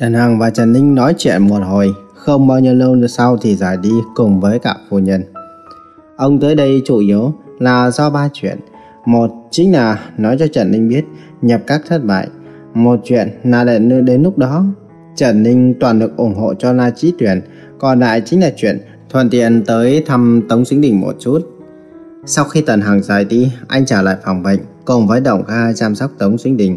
Trần Hằng và Trần Ninh nói chuyện một hồi, không bao nhiêu lâu sau thì rời đi cùng với cả phu nhân. Ông tới đây chủ yếu là do ba chuyện. Một chính là nói cho Trần Ninh biết nhập các thất bại. Một chuyện là để đến lúc đó Trần Ninh toàn được ủng hộ cho La Chí Tuyển. Còn lại chính là chuyện thuận tiện tới thăm Tống Sinh Đình một chút. Sau khi Tần Hằng rời đi, anh trở lại phòng bệnh cùng với Đồng Kha chăm sóc Tống Sinh Đình.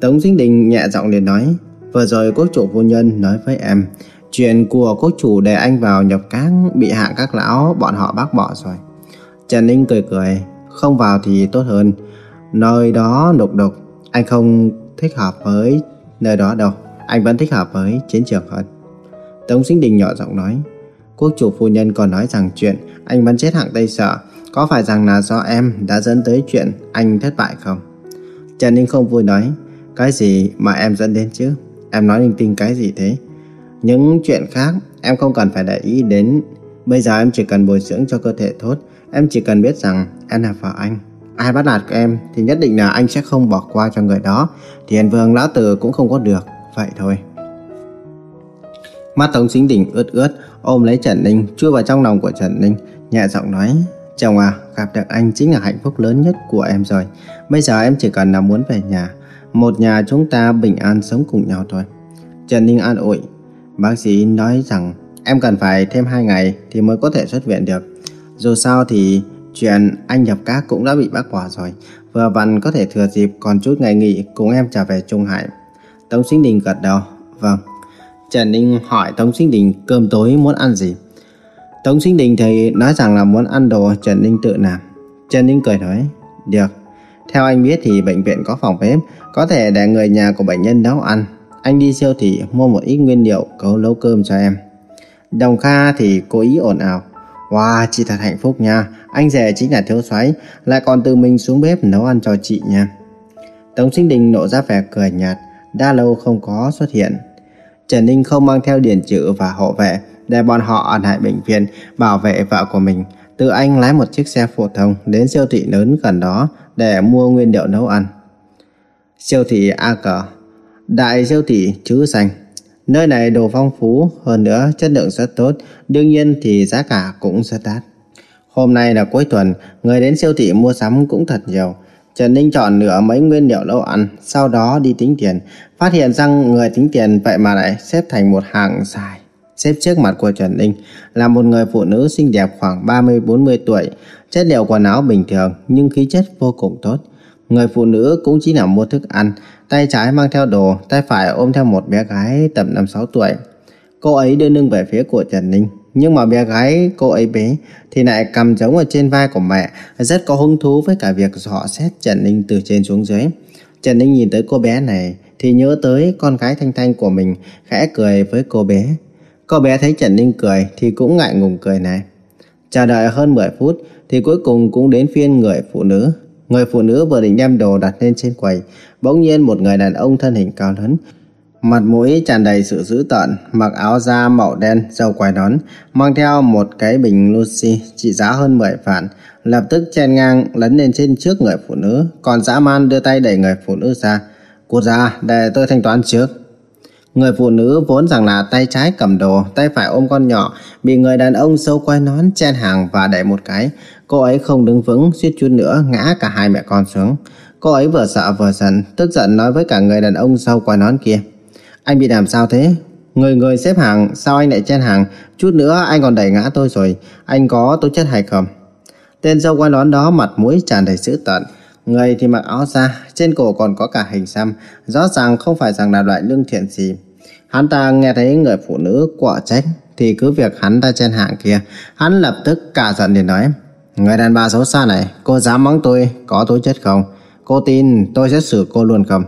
Tống Sinh Đình nhẹ giọng liền nói Vừa rồi quốc chủ phu nhân nói với em, Chuyện của quốc chủ để anh vào nhập cáng Bị hạng các lão, bọn họ bác bỏ rồi. Trần Ninh cười cười, Không vào thì tốt hơn. Nơi đó đục đục Anh không thích hợp với nơi đó đâu. Anh vẫn thích hợp với chiến trường hơn. Tống Sinh Đình nhỏ giọng nói Quốc chủ phu nhân còn nói rằng chuyện Anh bắn chết hạng Tây Sở Có phải rằng là do em đã dẫn tới chuyện Anh thất bại không? Trần Ninh không vui nói, Cái gì mà em dẫn đến chứ? Em nói linh tinh cái gì thế? Những chuyện khác, em không cần phải để ý đến. Bây giờ em chỉ cần bồi dưỡng cho cơ thể tốt. Em chỉ cần biết rằng em là vợ anh. Ai bắt nạt em thì nhất định là anh sẽ không bỏ qua cho người đó. Thì Hiền Vương Lão Tử cũng không có được. Vậy thôi. Mắt Tống Chính Đình ướt ướt, Ôm lấy Trần Ninh, chui vào trong lòng của Trần Ninh, Nhẹ giọng nói, Chồng à gặp được anh chính là hạnh phúc lớn nhất của em rồi. Bây giờ em chỉ cần là muốn về nhà một nhà chúng ta bình an sống cùng nhau thôi. Trần Ninh an ủi. Bác sĩ nói rằng, em cần phải thêm 2 ngày thì mới có thể xuất viện được. Dù sao thì chuyện anh nhập các cũng đã bị bác bỏ rồi. Vừa vặn có thể thừa dịp còn chút ngày nghỉ cùng em trở về Trung Hải. Tống Sinh Đình gật đầu. Vâng. Trần Ninh hỏi Tống Sinh Đình cơm tối muốn ăn gì. Tống Sinh Đình thì nói rằng là muốn ăn đồ Trần Ninh tự làm. Trần Ninh cười nói. Được. Theo anh biết thì bệnh viện có phòng bếp, có thể để người nhà của bệnh nhân nấu ăn. Anh đi siêu thị mua một ít nguyên liệu cấu nấu cơm cho em. Đồng Kha thì cố ý ồn ào. Wow, chị thật hạnh phúc nha. Anh rể chính là thiếu soái lại còn tự mình xuống bếp nấu ăn cho chị nha. Tống Sinh Đình nộ ra vẻ cười nhạt, đã lâu không có xuất hiện. Trần Ninh không mang theo điển chữ và hộ vệ để bọn họ ở lại bệnh viện bảo vệ vợ của mình. Tự anh lái một chiếc xe phổ thông đến siêu thị lớn gần đó để mua nguyên liệu nấu ăn. Siêu thị A Cờ Đại siêu thị chữ xanh Nơi này đồ phong phú, hơn nữa chất lượng rất tốt, đương nhiên thì giá cả cũng rất đắt. Hôm nay là cuối tuần, người đến siêu thị mua sắm cũng thật nhiều. Trần Ninh chọn nửa mấy nguyên liệu nấu ăn, sau đó đi tính tiền, phát hiện rằng người tính tiền vậy mà lại xếp thành một hàng dài. Xếp trước mặt của Trần Ninh là một người phụ nữ xinh đẹp khoảng 30-40 tuổi, chất liệu quần áo bình thường nhưng khí chất vô cùng tốt. Người phụ nữ cũng chỉ là mua thức ăn, tay trái mang theo đồ, tay phải ôm theo một bé gái tầm 5-6 tuổi. Cô ấy đưa lưng về phía của Trần Ninh, nhưng mà bé gái cô ấy bé thì lại cầm giống ở trên vai của mẹ, rất có hứng thú với cả việc dò xét Trần Ninh từ trên xuống dưới. Trần Ninh nhìn tới cô bé này thì nhớ tới con gái Thanh Thanh của mình, khẽ cười với cô bé. Cô bé thấy Trần Ninh cười thì cũng ngại ngùng cười này. Chờ đợi hơn 10 phút thì cuối cùng cũng đến phiên người phụ nữ. Người phụ nữ vừa định đem đồ đặt lên trên quầy, bỗng nhiên một người đàn ông thân hình cao lớn, mặt mũi tràn đầy sự dữ tợn, mặc áo da màu đen, râu quai nón, mang theo một cái bình Lucy trị giá hơn 10 vạn, lập tức chen ngang lấn lên trên trước người phụ nữ, còn dã man đưa tay đẩy người phụ nữ ra. Cút ra, để tôi thanh toán trước. Người phụ nữ vốn rằng là tay trái cầm đồ, tay phải ôm con nhỏ, bị người đàn ông sâu quay nón chen hàng và đẩy một cái. Cô ấy không đứng vững, suýt chút nữa ngã cả hai mẹ con xuống. Cô ấy vừa sợ vừa giận, tức giận nói với cả người đàn ông sâu quay nón kia. Anh bị làm sao thế? Người người xếp hàng, sao anh lại chen hàng? Chút nữa anh còn đẩy ngã tôi rồi, anh có tố chất hay không? Tên sâu quay nón đó mặt mũi tràn đầy dữ tợn. Người thì mặc áo da, trên cổ còn có cả hình xăm, rõ ràng không phải rằng là loại lương thiện gì. Hắn ta nghe thấy người phụ nữ quả trách thì cứ việc hắn ta trên hạng kia, hắn lập tức cả giận để nói: "Người đàn bà xấu xa này, cô dám mắng tôi có tố chất không? Cô tin tôi sẽ xử cô luôn không?"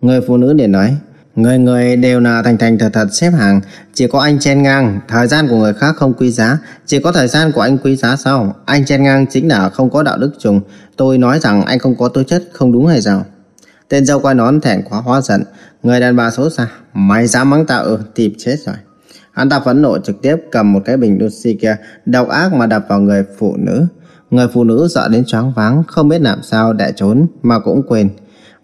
Người phụ nữ để nói: Người người đều là thành thành thật thật xếp hàng. Chỉ có anh chen ngang Thời gian của người khác không quý giá. Chỉ có thời gian của anh quý giá sao? Anh chen ngang chính là không có đạo đức trùng. Tôi nói rằng anh không có tố chất không đúng hay sao? Tên dâu quay nón thẹn quá hóa giận Người đàn bà xấu xa Mày dám mắng tao ừ tìm chết rồi Hắn ta phẫn nộ trực tiếp cầm một cái bình Lucy kia, Độc ác mà đập vào người phụ nữ Người phụ nữ sợ đến choáng váng, Không biết làm sao để trốn Mà cũng quên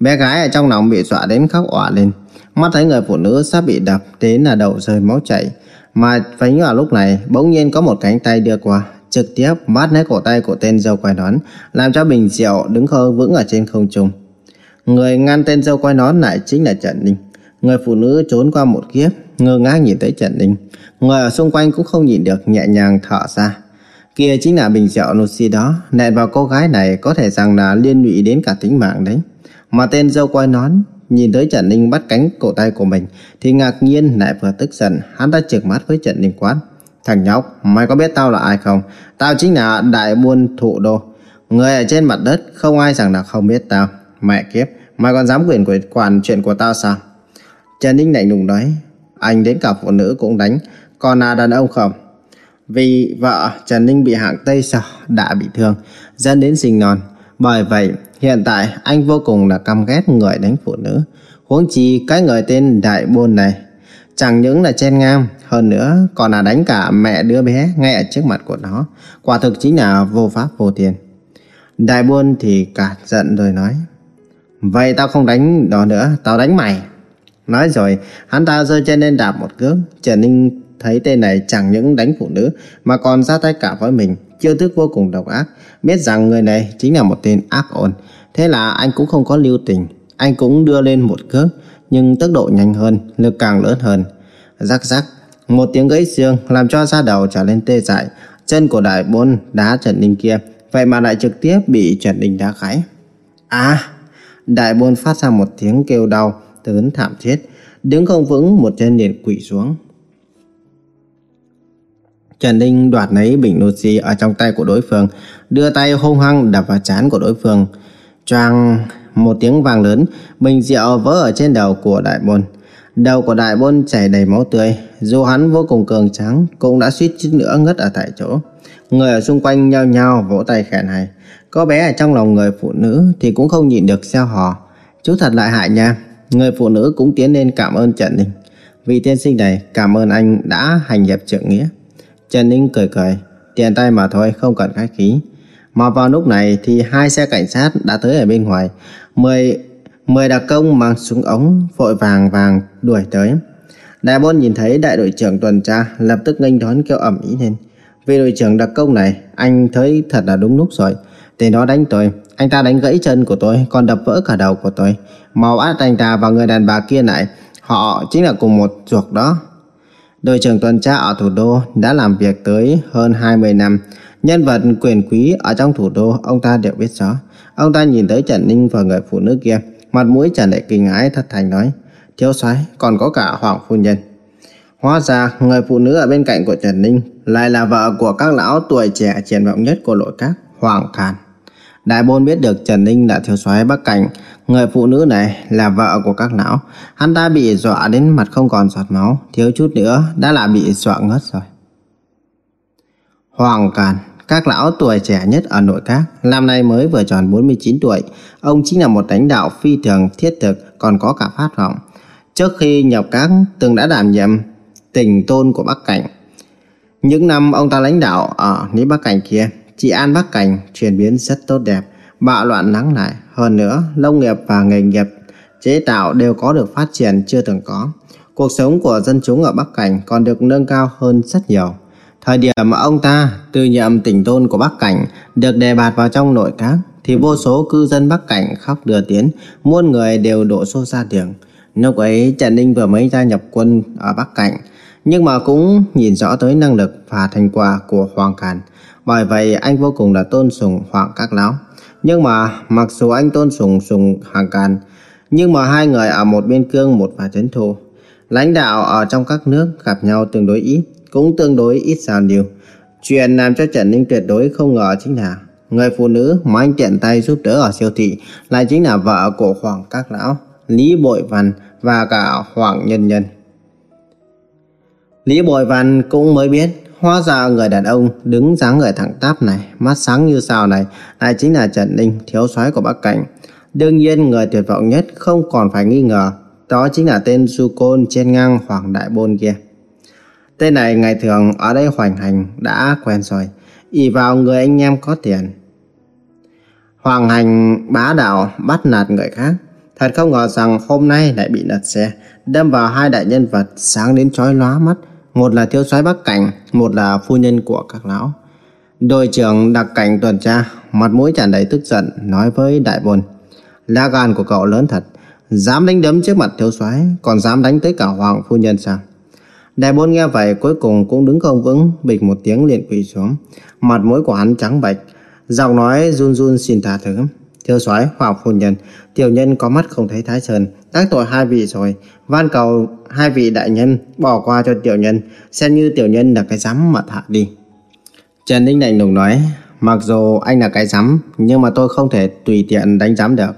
Bé gái ở trong lòng bị dọa đến khóc òa lên. Mắt thấy người phụ nữ sắp bị đập đến là đầu rơi máu chảy. Mà phánh vào lúc này, bỗng nhiên có một cánh tay đưa qua, trực tiếp bắt lấy cổ tay của tên dâu quai nón, làm cho bình rượu đứng khơ vững ở trên không trung. Người ngăn tên dâu quay nón lại chính là Trần Ninh. Người phụ nữ trốn qua một kiếp, ngơ ngác nhìn thấy Trần Ninh. Người ở xung quanh cũng không nhìn được nhẹ nhàng thở ra. Kia chính là bình rượu Lucy đó, nẹn vào cô gái này có thể rằng là liên lụy đến cả tính mạng đấy. Mà tên dâu quay nón nhìn thấy Trần Ninh bắt cánh cổ tay của mình thì ngạc nhiên lại vừa tức giận, hắn ta trợn mắt với Trần Ninh quát. Thằng nhóc, mày có biết tao là ai không? Tao chính là đại buôn thụ đô. Người ở trên mặt đất không ai rằng là không biết tao. Mẹ kiếp, mày còn dám quyền quản chuyện của tao sao? Trần Ninh lạnh lùng nói, anh đến cả phụ nữ cũng đánh, còn là đàn ông không? Vì vợ Trần Ninh bị hạng Tây Sở đã bị thương, dẫn đến sinh non. Bởi vậy, hiện tại anh vô cùng là căm ghét người đánh phụ nữ. Huống chi cái người tên Đại Bôn này, chẳng những là chen ngang, hơn nữa còn là đánh cả mẹ đứa bé ngay ở trước mặt của nó. Quả thực chính là vô pháp vô tiền. Đại Bôn thì cả giận rồi nói, Vậy tao không đánh đó nữa, tao đánh mày. Nói rồi, hắn ta rơi chân lên đạp một cước. Trần Ninh thấy tên này chẳng những đánh phụ nữ mà còn ra tay cả với mình. Chiêu thức vô cùng độc ác. Biết rằng người này chính là một tên ác ôn. Thế là anh cũng không có lưu tình. Anh cũng đưa lên một cước, nhưng tốc độ nhanh hơn, lực càng lớn hơn. Rắc rắc, một tiếng gãy xương làm cho da đầu trở lên tê dại. Chân của đại bôn đá Trần Ninh kia, vậy mà lại trực tiếp bị Trần Ninh đá gãy. À, đại bôn phát ra một tiếng kêu đau, tớn thảm thiết, đứng không vững một chân liền quỵ xuống. Trần Ninh đoạt lấy bình oxy ở trong tay của đối phương, đưa tay hung hăng đập vào trán của đối phương. Choang một tiếng vàng lớn, bình rượu vỡ ở trên đầu của đại bôn. Đầu của đại bôn chảy đầy máu tươi, dù hắn vô cùng cường tráng, cũng đã suýt chút nữa ngất ở tại chỗ. Người ở xung quanh nhao nhao vỗ tay khen hay. Có bé ở trong lòng người phụ nữ thì cũng không nhịn được xeo hò. Chú thật lại hại nha. Người phụ nữ cũng tiến lên cảm ơn Trần Ninh. vì tiên sinh này cảm ơn anh đã hành hiệp trượng nghĩa. Trần Ninh cười cười, tiền tay mà thôi không cần khách khí. Mà vào lúc này thì hai xe cảnh sát đã tới ở bên ngoài. Mười, mười đặc công mang súng ống vội vàng vàng đuổi tới. Đại bôn nhìn thấy đại đội trưởng tuần tra lập tức nghênh đón kêu ẩm ý lên. Vì đội trưởng đặc công này anh thấy thật là đúng lúc rồi. Tên đó đánh tôi, anh ta đánh gãy chân của tôi còn đập vỡ cả đầu của tôi. Mau át anh ta và người đàn bà kia lại. Họ chính là cùng một ruột đó. Đội trưởng tuần tra ở thủ đô đã làm việc tới hơn 20 năm. Nhân vật quyền quý ở trong thủ đô ông ta đều biết rõ. Ông ta nhìn tới Trần Ninh và người phụ nữ kia, mặt mũi tràn đầy kinh ái thất thành nói, thiếu soái còn có cả hoàng phu nhân. Hóa ra người phụ nữ ở bên cạnh của Trần Ninh lại là vợ của các lão tuổi trẻ triển vọng nhất của nội các, Hoàng Khàn. Đại Bôn biết được Trần Ninh là thiếu soái Bắc Cảnh, người phụ nữ này là vợ của các lão. Hắn ta bị dọa đến mặt không còn giọt máu, thiếu chút nữa đã là bị dọa ngất rồi. Hoàng Càn, các lão tuổi trẻ nhất ở nội các, năm nay mới vừa tròn 49 tuổi. Ông chính là một lãnh đạo phi thường thiết thực, còn có cả phát vọng. Trước khi nhập các, từng đã đảm nhiệm tình tôn của Bắc Cảnh. Những năm ông ta lãnh đạo ở Lý Bắc Cảnh kia, chị an Bắc Cảnh chuyển biến rất tốt đẹp, bạo loạn lắng lại. Hơn nữa, nông nghiệp và nghề nghiệp chế tạo đều có được phát triển chưa từng có. Cuộc sống của dân chúng ở Bắc Cảnh còn được nâng cao hơn rất nhiều. Thời điểm mà ông ta từ nhiệm tỉnh tôn của Bắc Cảnh được đề bạt vào trong nội các thì vô số cư dân Bắc Cảnh khóc đưa tiến, muôn người đều đổ xô ra đường. Lúc ấy Trần Ninh vừa mới gia nhập quân ở Bắc Cảnh, nhưng mà cũng nhìn rõ tới năng lực và thành quả của Hoàng Càn. Bởi vậy anh vô cùng là tôn sùng Hoàng Các Lão. Nhưng mà mặc dù anh tôn sùng sùng Hoàng Càn, nhưng mà hai người ở một biên cương một và chấn thù. Lãnh đạo ở trong các nước gặp nhau tương đối ít, cũng tương đối ít giao lưu. Chuyện làm cho Trần Ninh tuyệt đối không ngờ chính là người phụ nữ mà anh tiện tay giúp đỡ ở siêu thị lại chính là vợ của Hoàng Các Lão, Lý Bội Văn và cả Hoàng Nhân Nhân. Lý Bội Văn cũng mới biết Hóa ra người đàn ông đứng dáng người thẳng tắp này, mắt sáng như sao này, lại chính là Trần Ninh, thiếu soái của Bắc Cảnh. Đương nhiên người tuyệt vọng nhất không còn phải nghi ngờ, đó chính là tên Du Côn trên ngang Hoàng Đại Bôn kia. Tên này ngày thường ở đây hoành hành đã quen rồi, ỷ vào người anh em có tiền. Hoàng hành bá đạo bắt nạt người khác, Thật không ngờ rằng hôm nay lại bị lật xe, đâm vào hai đại nhân vật sáng đến chói lóa mắt. Một là thiếu soái Bắc Cảnh, một là phu nhân của các lão. Đội trưởng đặc cảnh tuần tra, mặt mũi tràn đầy tức giận, nói với đại bồn. Lá gan của cậu lớn thật, dám đánh đấm trước mặt thiếu soái, còn dám đánh tới cả hoàng phu nhân sao? Đại bồn nghe vậy cuối cùng cũng đứng không vững, bịch một tiếng liền quỳ xuống. Mặt mũi của hắn trắng bệch, giọng nói run run xin tha thứ. Thiếu soái hoặc phu nhân, tiểu nhân có mắt không thấy thái sơn, đắc tội hai vị rồi, van cầu hai vị đại nhân bỏ qua cho tiểu nhân, xem như tiểu nhân là cái dám mà thả đi. Trần Ninh lạnh lùng nói, mặc dù anh là cái dám, nhưng mà tôi không thể tùy tiện đánh dám được.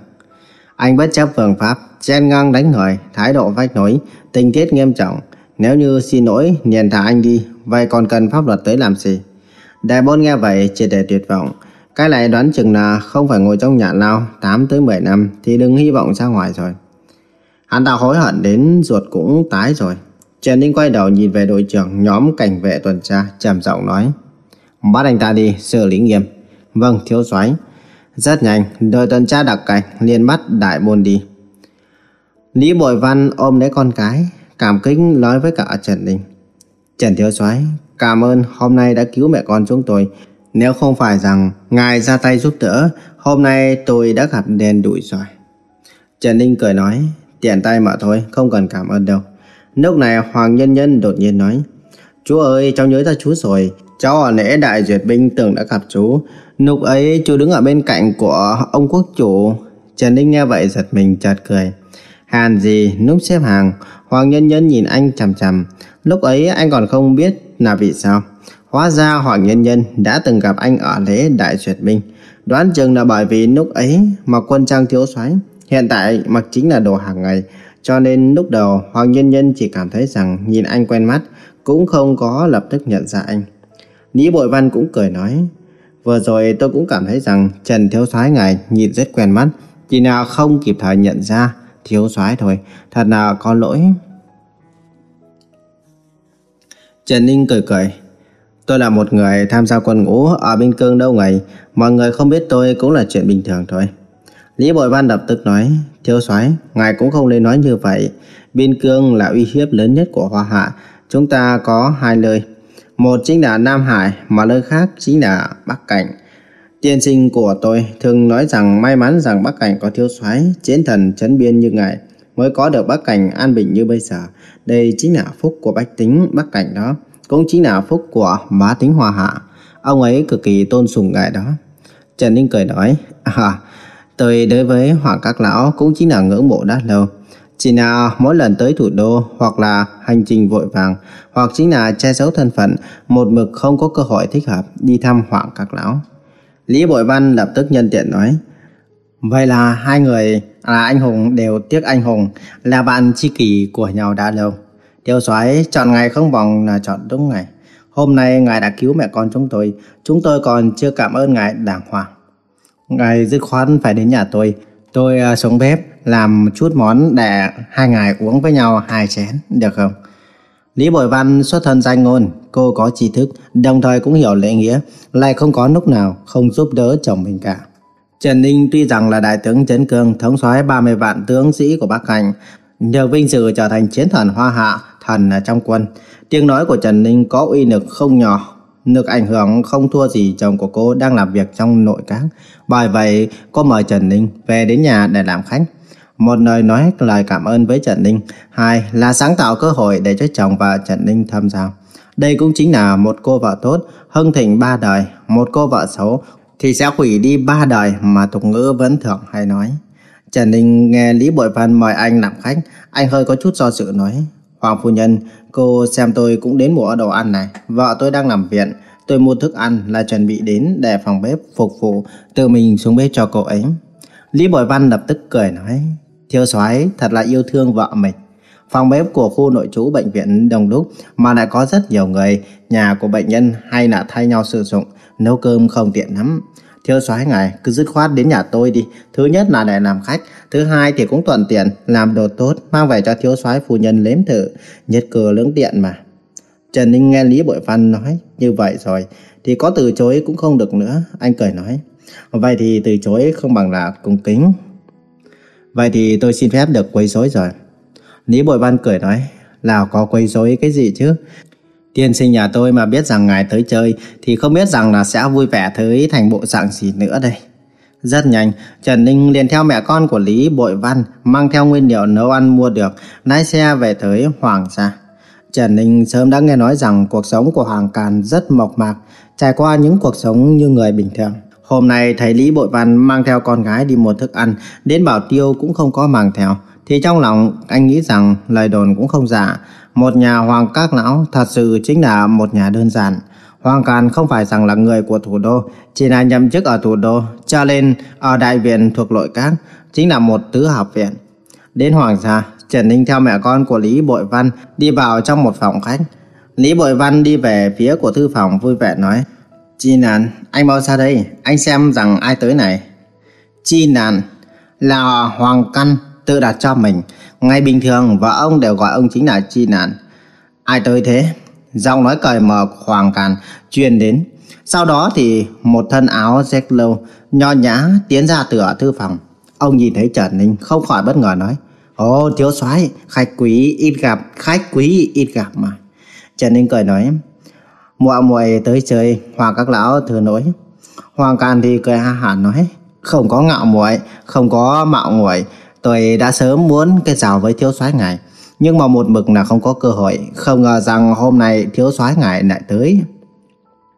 Anh bất chấp phương pháp, chen ngang đánh người, thái độ vách nối, tình tiết nghiêm trọng. Nếu như xin lỗi, liền thả anh đi, vậy còn cần pháp luật tới làm gì? Đại bôn nghe vậy chỉ để tuyệt vọng. Cái này đoán chừng là không phải ngồi trong nhà lao 8 tới 10 năm thì đừng hy vọng ra ngoài rồi. Hắn ta hối hận đến ruột cũng tái rồi. Trần Ninh quay đầu nhìn về đội trưởng nhóm cảnh vệ tuần tra, trầm giọng nói. Bắt anh ta đi, xử lý nghiêm. Vâng, thiếu soái. Rất nhanh, đội tuần tra đặc cảnh liền bắt đại môn đi. Lý Bội Văn ôm lấy con cái, cảm kích nói với cả Trần Ninh. Trần thiếu soái, cảm ơn hôm nay đã cứu mẹ con chúng tôi. Nếu không phải rằng ngài ra tay giúp đỡ, hôm nay tôi đã gặp đen đuổi rồi. Trần Ninh cười nói, tiện tay mà thôi, không cần cảm ơn đâu. Lúc này Hoàng Nhân Nhân đột nhiên nói, Chú ơi, cháu nhớ ra chú rồi, cháu ở lễ đại duyệt binh tưởng đã gặp chú. Lúc ấy chú đứng ở bên cạnh của ông quốc chủ. Trần Ninh nghe vậy giật mình chợt cười. Hàn gì, lúc xếp hàng, Hoàng Nhân Nhân nhìn anh chằm chằm. Lúc ấy anh còn không biết là vì sao. Hóa ra Hoàng Nhân Nhân đã từng gặp anh ở lễ đại duyệt binh. Đoán chừng là bởi vì lúc ấy mặc quân trang thiếu soái hiện tại mặc chính là đồ hàng ngày. Cho nên lúc đầu Hoàng Nhân Nhân chỉ cảm thấy rằng nhìn anh quen mắt, cũng không có lập tức nhận ra anh. Lý Bội Văn cũng cười nói, vừa rồi tôi cũng cảm thấy rằng Trần Thiếu Soái ngài nhìn rất quen mắt, chỉ nào không kịp thời nhận ra Thiếu Soái thôi, thật là có lỗi. Trần Ninh cười cười, tôi là một người tham gia quân ngũ ở biên cương đâu ngày, mọi người không biết tôi cũng là chuyện bình thường thôi. Lý Bội Văn lập tức nói, Thiếu soái, ngài cũng không nên nói như vậy. Biên cương là uy hiếp lớn nhất của Hoa Hạ. Chúng ta có hai nơi. Một chính là Nam Hải, mà nơi khác chính là Bắc Cảnh. Tiên sinh của tôi thường nói rằng may mắn rằng Bắc Cảnh có thiếu soái chiến thần chấn biên như ngài mới có được Bắc Cảnh an bình như bây giờ. Đây chính là phúc của bách tính Bắc Cảnh đó, cũng chính là phúc của bá tính Hoa Hạ. Ông ấy cực kỳ tôn sùng ngài đó. Trần Ninh cười nói, à, Tôi đối với Hoàng Các Lão cũng chính là ngưỡng mộ đã lâu. Chỉ là mỗi lần tới thủ đô hoặc là hành trình vội vàng hoặc chính là che giấu thân phận một mực không có cơ hội thích hợp đi thăm Hoàng Các Lão. Lý Bội Văn lập tức nhân tiện nói Vậy là hai người là anh hùng đều tiếc anh hùng là bạn tri kỷ của nhau đã lâu. Tiêu soái chọn ngày không bằng là chọn đúng ngày. Hôm nay ngài đã cứu mẹ con chúng tôi, chúng tôi còn chưa cảm ơn ngài đàng hoàng. Ngài dứt khoát phải đến nhà tôi. Tôi à, xuống bếp làm chút món để hai ngài uống với nhau hai chén, được không? Lý Bội Văn xuất thân danh ngôn, cô có tri thức, đồng thời cũng hiểu lễ nghĩa, lại không có lúc nào không giúp đỡ chồng mình cả. Trần Ninh tuy rằng là đại tướng Trấn Cương, thống soái 30 vạn tướng sĩ của Bắc Hành, được vinh dự trở thành chiến thần Hoa Hạ, thần trong quân. Tiếng nói của Trần Ninh có uy lực không nhỏ Lực ảnh hưởng không thua gì chồng của cô đang làm việc trong nội các. Bởi vậy, cô mời Trần Ninh về đến nhà để làm khách. Một lời nói lời cảm ơn với Trần Ninh. Hai là sáng tạo cơ hội để cho chồng và Trần Ninh tham gia. Đây cũng chính là một cô vợ tốt, hưng thịnh ba đời. Một cô vợ xấu thì sẽ hủy đi ba đời mà tục ngữ vẫn thường hay nói. Trần Ninh nghe Lý Bội Văn mời anh làm khách, anh hơi có chút do dự nói. Hoàng phu nhân, cô xem tôi cũng đến mùa đồ ăn này. Vợ tôi đang nằm viện. Tôi mua thức ăn là chuẩn bị đến để phòng bếp phục vụ, tự mình xuống bếp cho cô ấy. Lý Bội Văn lập tức cười nói, Thiếu soái thật là yêu thương vợ mình. Phòng bếp của khu nội trú bệnh viện Đồng Đúc mà lại có rất nhiều người, nhà của bệnh nhân hay là thay nhau sử dụng, nấu cơm không tiện lắm. Thiếu soái ngài cứ dứt khoát đến nhà tôi đi. Thứ nhất là để làm khách, thứ hai thì cũng thuận tiện, làm đồ tốt, mang về cho thiếu soái phu nhân nếm thử, nhất cử lưỡng tiện mà. Trần Ninh nghe Lý Bội Văn nói như vậy rồi, thì có từ chối cũng không được nữa. Anh cười nói, vậy thì từ chối không bằng là cung kính. Vậy thì tôi xin phép được quấy rối rồi. Lý Bội Văn cười nói, Lào có quấy rối cái gì chứ? Tiên sinh nhà tôi mà biết rằng ngài tới chơi thì không biết rằng là sẽ vui vẻ tới thành bộ dạng gì nữa đây. Rất nhanh, Trần Ninh liền theo mẹ con của Lý Bội Văn mang theo nguyên liệu nấu ăn mua được, lái xe về tới Hoàng Gia. Trần Ninh sớm đã nghe nói rằng cuộc sống của Hoàng Càn rất mộc mạc, trải qua những cuộc sống như người bình thường. Hôm nay thấy Lý Bội Văn mang theo con gái đi mua thức ăn, đến bảo tiêu cũng không có mang theo, thì trong lòng anh nghĩ rằng lời đồn cũng không giả. Một nhà Hoàng Các Lão thật sự chính là một nhà đơn giản. Hoàng Càn không phải rằng là người của thủ đô, chỉ là nhậm chức ở thủ đô, cho nên ở đại viện thuộc nội các, chính là một tứ học viện. Đến Hoàng gia, Trần Ninh theo mẹ con của Lý Bội Văn đi vào trong một phòng khách. Lý Bội Văn đi về phía của thư phòng vui vẻ nói, Chi Nàn, anh mau ra đây, anh xem rằng ai tới này. Chi Nàn là Hoàng Căn tự đặt cho mình. Ngày bình thường vợ ông đều gọi ông chính là Chi Nàn. Ai tới thế? Giọng nói cởi mở Hoàng Càn truyền đến. Sau đó thì một thân áo rách lâu, nho nhã tiến ra từ ở thư phòng. Ông nhìn thấy Trần Ninh không khỏi bất ngờ nói. Ồ thiếu soái khách quý ít gặp, khách quý ít gặp mà. Trần Ninh cười nói. Muội muội tới chơi, Hoàng các lão thừa nỗi. Hoàng Càn thì cười ha hả nói. Không có ngạo muội, không có mạo muội, tôi đã sớm muốn kết giao với thiếu soái ngài nhưng mà một mực là không có cơ hội, không ngờ rằng hôm nay thiếu soái ngài lại tới.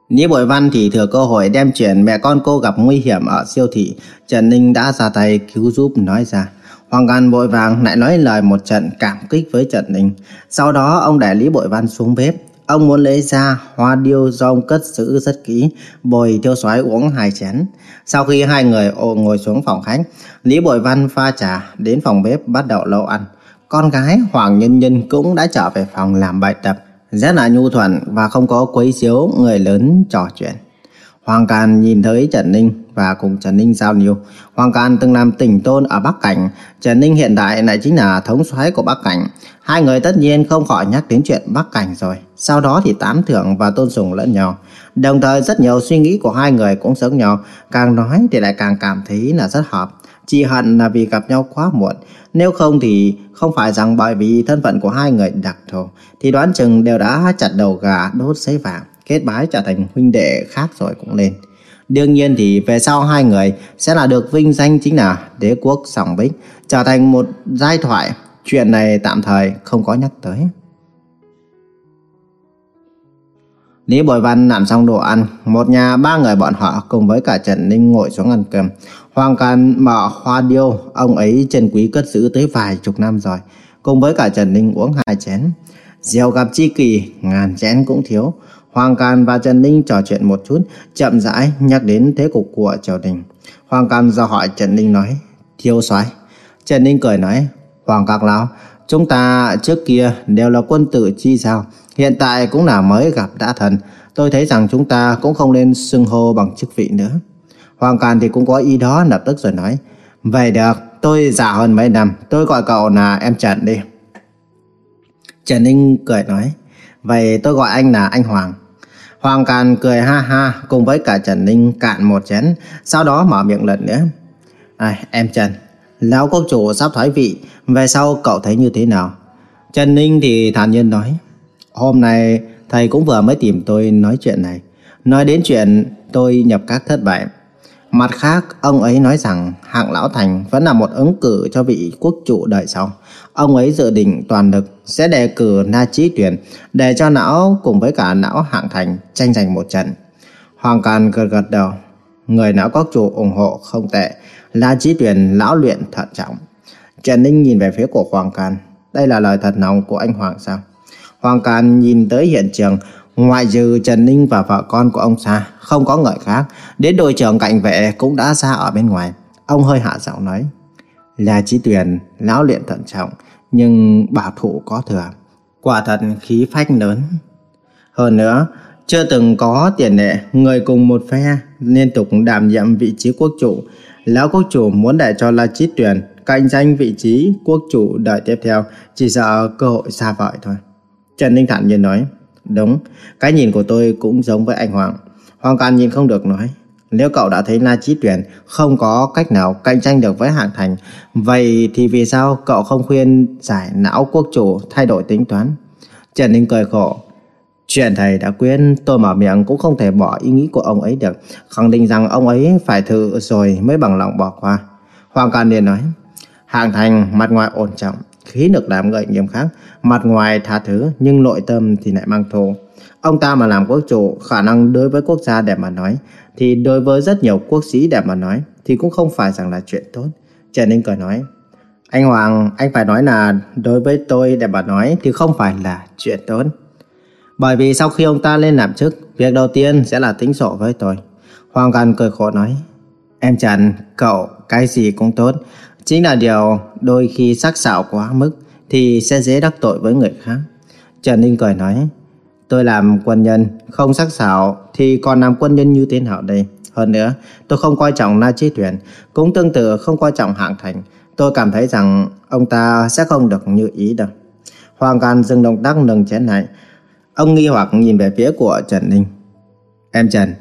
Lý Bội Văn thì thừa cơ hội đem chuyện mẹ con cô gặp nguy hiểm ở siêu thị, Trần Ninh đã ra tay cứu giúp nói ra. Hoàng Gan vội vàng lại nói lời một trận cảm kích với Trần Ninh. Sau đó ông để Lý Bội Văn xuống bếp. Ông muốn lấy ra hoa điêu do ông cất giữ rất kỹ, bồi tiêu xoáy uống hai chén. Sau khi hai người ngồi xuống phòng khách, Lý Bội Văn pha trà đến phòng bếp bắt đầu lâu ăn. Con gái Hoàng Nhân Nhân cũng đã trở về phòng làm bài tập, rất là nhu thuận và không có quấy xíu người lớn trò chuyện. Hoàng Càn nhìn thấy Trần Ninh và cùng Trần Ninh giao lưu. Hoàng Càn từng làm tỉnh tôn ở Bắc Cảnh, Trần Ninh hiện tại lại chính là thống soái của Bắc Cảnh. Hai người tất nhiên không khỏi nhắc đến chuyện Bắc Cảnh rồi. Sau đó thì tán thưởng và tôn sùng lẫn nhau. Đồng thời rất nhiều suy nghĩ của hai người cũng giống nhau, càng nói thì lại càng cảm thấy là rất hợp. Chỉ hận là vì gặp nhau quá muộn, nếu không thì không phải rằng bởi vì thân phận của hai người đặc thù, thì đoán chừng đều đã chặt đầu gà đốt giấy vàng, kết bái trở thành huynh đệ khác rồi cũng lên. Đương nhiên thì về sau hai người sẽ là được vinh danh chính là đế quốc sòng bích, trở thành một giai thoại. Chuyện này tạm thời không có nhắc tới. Lý Bội Văn làm xong đồ ăn, một nhà ba người bọn họ cùng với cả Trần Ninh ngồi xuống ăn cơm. Hoàng Can mở hoa điêu, ông ấy chân quý cất giữ tới vài chục năm rồi, cùng với cả Trần Ninh uống hai chén. Rượu gặp chi kỳ, ngàn chén cũng thiếu. Hoàng Can và Trần Ninh trò chuyện một chút, chậm rãi nhắc đến thế cục của triều đình. Hoàng Can do hỏi Trần Ninh nói, thiếu soái. Trần Ninh cười nói, Hoàng Các Lão, chúng ta trước kia đều là quân tử chi sao, hiện tại cũng là mới gặp đã thần. Tôi thấy rằng chúng ta cũng không nên xưng hô bằng chức vị nữa. Hoàng Can thì cũng có ý đó lập tức rồi nói, Vậy được, tôi già hơn mấy năm, tôi gọi cậu là em Trần đi. Trần Ninh cười nói, Vậy tôi gọi anh là anh Hoàng. Hoàng Càn cười ha ha cùng với cả Trần Ninh cạn một chén, sau đó mở miệng lần nữa. À, em Trần, lão quốc chủ sắp thoái vị, về sau cậu thấy như thế nào? Trần Ninh thì thản nhiên nói, hôm nay thầy cũng vừa mới tìm tôi nói chuyện này. Nói đến chuyện tôi nhập các thất bại. Mặt khác, ông ấy nói rằng hạng lão thành vẫn là một ứng cử cho vị quốc chủ đời sau. Ông ấy dự định toàn lực sẽ đề cử Na Chí Tuyền để cho não cùng với cả não hạng thành tranh giành một trận. Hoàng Càn gật gật đầu. Người não quốc chủ ủng hộ không tệ. Na Chí Tuyền lão luyện thận trọng. Trần Ninh nhìn về phía của Hoàng Càn. Đây là lời thật lòng của anh Hoàng sao? Hoàng Càn nhìn tới hiện trường Ngoại trừ Trần Ninh và vợ con của ông xa, không có người khác. Đến đội trưởng cảnh vệ cũng đã ra ở bên ngoài. Ông hơi hạ giọng nói. Là trí tuyển, lão luyện thận trọng, nhưng bảo thủ có thừa. Quả thật khí phách lớn. Hơn nữa, chưa từng có tiền lệ người cùng một phe liên tục đảm nhiệm vị trí quốc chủ. Lão quốc chủ muốn để cho La Chí Tuyển cạnh tranh vị trí quốc chủ đời tiếp theo, chỉ sợ cơ hội xa vời thôi. Trần Ninh thản nhiên nói. Đúng, cái nhìn của tôi cũng giống với anh Hoàng. Hoàng Càn nhìn không được nói. Nếu cậu đã thấy na Chí Tuyển không có cách nào cạnh tranh được với Hạng Thành, vậy thì vì sao cậu không khuyên giải não quốc chủ thay đổi tính toán? Trần Ninh cười khổ. Chuyện thầy đã quyết tôi mở miệng cũng không thể bỏ ý nghĩ của ông ấy được, khẳng định rằng ông ấy phải thử rồi mới bằng lòng bỏ qua. Hoàng càn liền nói, Hạng Thành mặt ngoài ổn trọng, khí được làm gợi nghiêm khắc, mặt ngoài tha thứ nhưng nội tâm thì lại mang thù. Ông ta mà làm quốc chủ, khả năng đối với quốc gia đẹp mà nói, thì đối với rất nhiều quốc sĩ đẹp mà nói, thì cũng không phải rằng là chuyện tốt. Trần Ninh cười nói, anh Hoàng, anh phải nói là đối với tôi đẹp mà nói thì không phải là chuyện tốt. Bởi vì sau khi ông ta lên làm chức, việc đầu tiên sẽ là tính sổ với tôi. Hoàng Căn cười khổ nói, em Trần, cậu cái gì cũng tốt, chính là điều đôi khi sắc sảo quá mức thì sẽ dễ đắc tội với người khác. Trần Ninh cười nói, tôi làm quân nhân, không sắc sảo thì còn làm quân nhân như thế nào đây? Hơn nữa, tôi không coi trọng Na chi Tuyển, cũng tương tự không coi trọng Hạng Thành. Tôi cảm thấy rằng ông ta sẽ không được như ý đâu. Hoàng Can dừng động tác nâng chén này. Ông nghi hoặc nhìn về phía của Trần Ninh. Em Trần,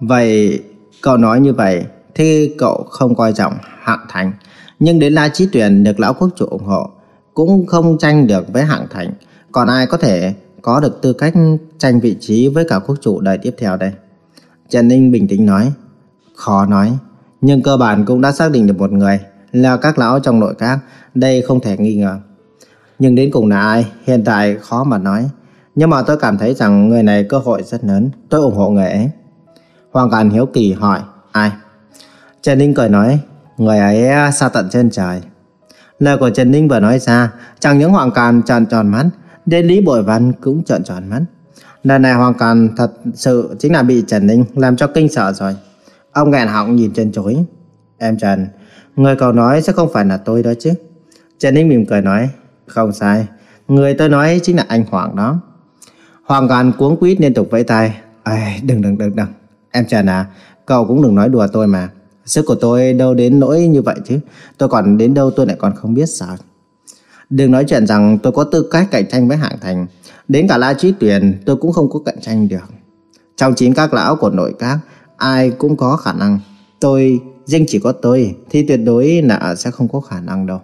vậy cậu nói như vậy thì cậu không coi trọng Hạng Thành. Nhưng đến La Chí Tuyển được Lão Quốc chủ ủng hộ, cũng không tranh được với Hạng Thành. Còn ai có thể có được tư cách tranh vị trí với cả quốc chủ đời tiếp theo đây? Trần Ninh bình tĩnh nói, khó nói, nhưng cơ bản cũng đã xác định được một người là các lão trong nội các, đây không thể nghi ngờ. Nhưng đến cùng là ai, hiện tại khó mà nói. Nhưng mà tôi cảm thấy rằng người này cơ hội rất lớn, tôi ủng hộ người ấy. Hoàng Càn hiếu kỳ hỏi, ai? Trần Ninh cười nói, người ấy à, xa tận trên trời. Lời của Trần Ninh vừa nói ra, chẳng những Hoàng Càn tròn tròn mắt, đến Lý Bội Văn cũng tròn tròn mắt. Lần này Hoàng Càn thật sự chính là bị Trần Ninh làm cho kinh sợ rồi. Ông nghẹn họng nhìn chân chối. Em Trần, người cậu nói sẽ không phải là tôi đó chứ. Trần Ninh mỉm cười nói, không sai, người tôi nói chính là anh Hoàng đó. Hoàng Càn cuống quýt liên tục vẫy tay. Ây, đừng đừng đừng đừng. Em Trần à, cậu cũng đừng nói đùa tôi mà. Sức của tôi đâu đến nỗi như vậy chứ. Tôi còn đến đâu tôi lại còn không biết sao. Đừng nói chuyện rằng tôi có tư cách cạnh tranh với hạng thành. Đến cả La Trí Tuyền tôi cũng không có cạnh tranh được. Trong chín các lão của nội các, ai cũng có khả năng. Tôi, riêng chỉ có tôi, thì tuyệt đối là sẽ không có khả năng đâu.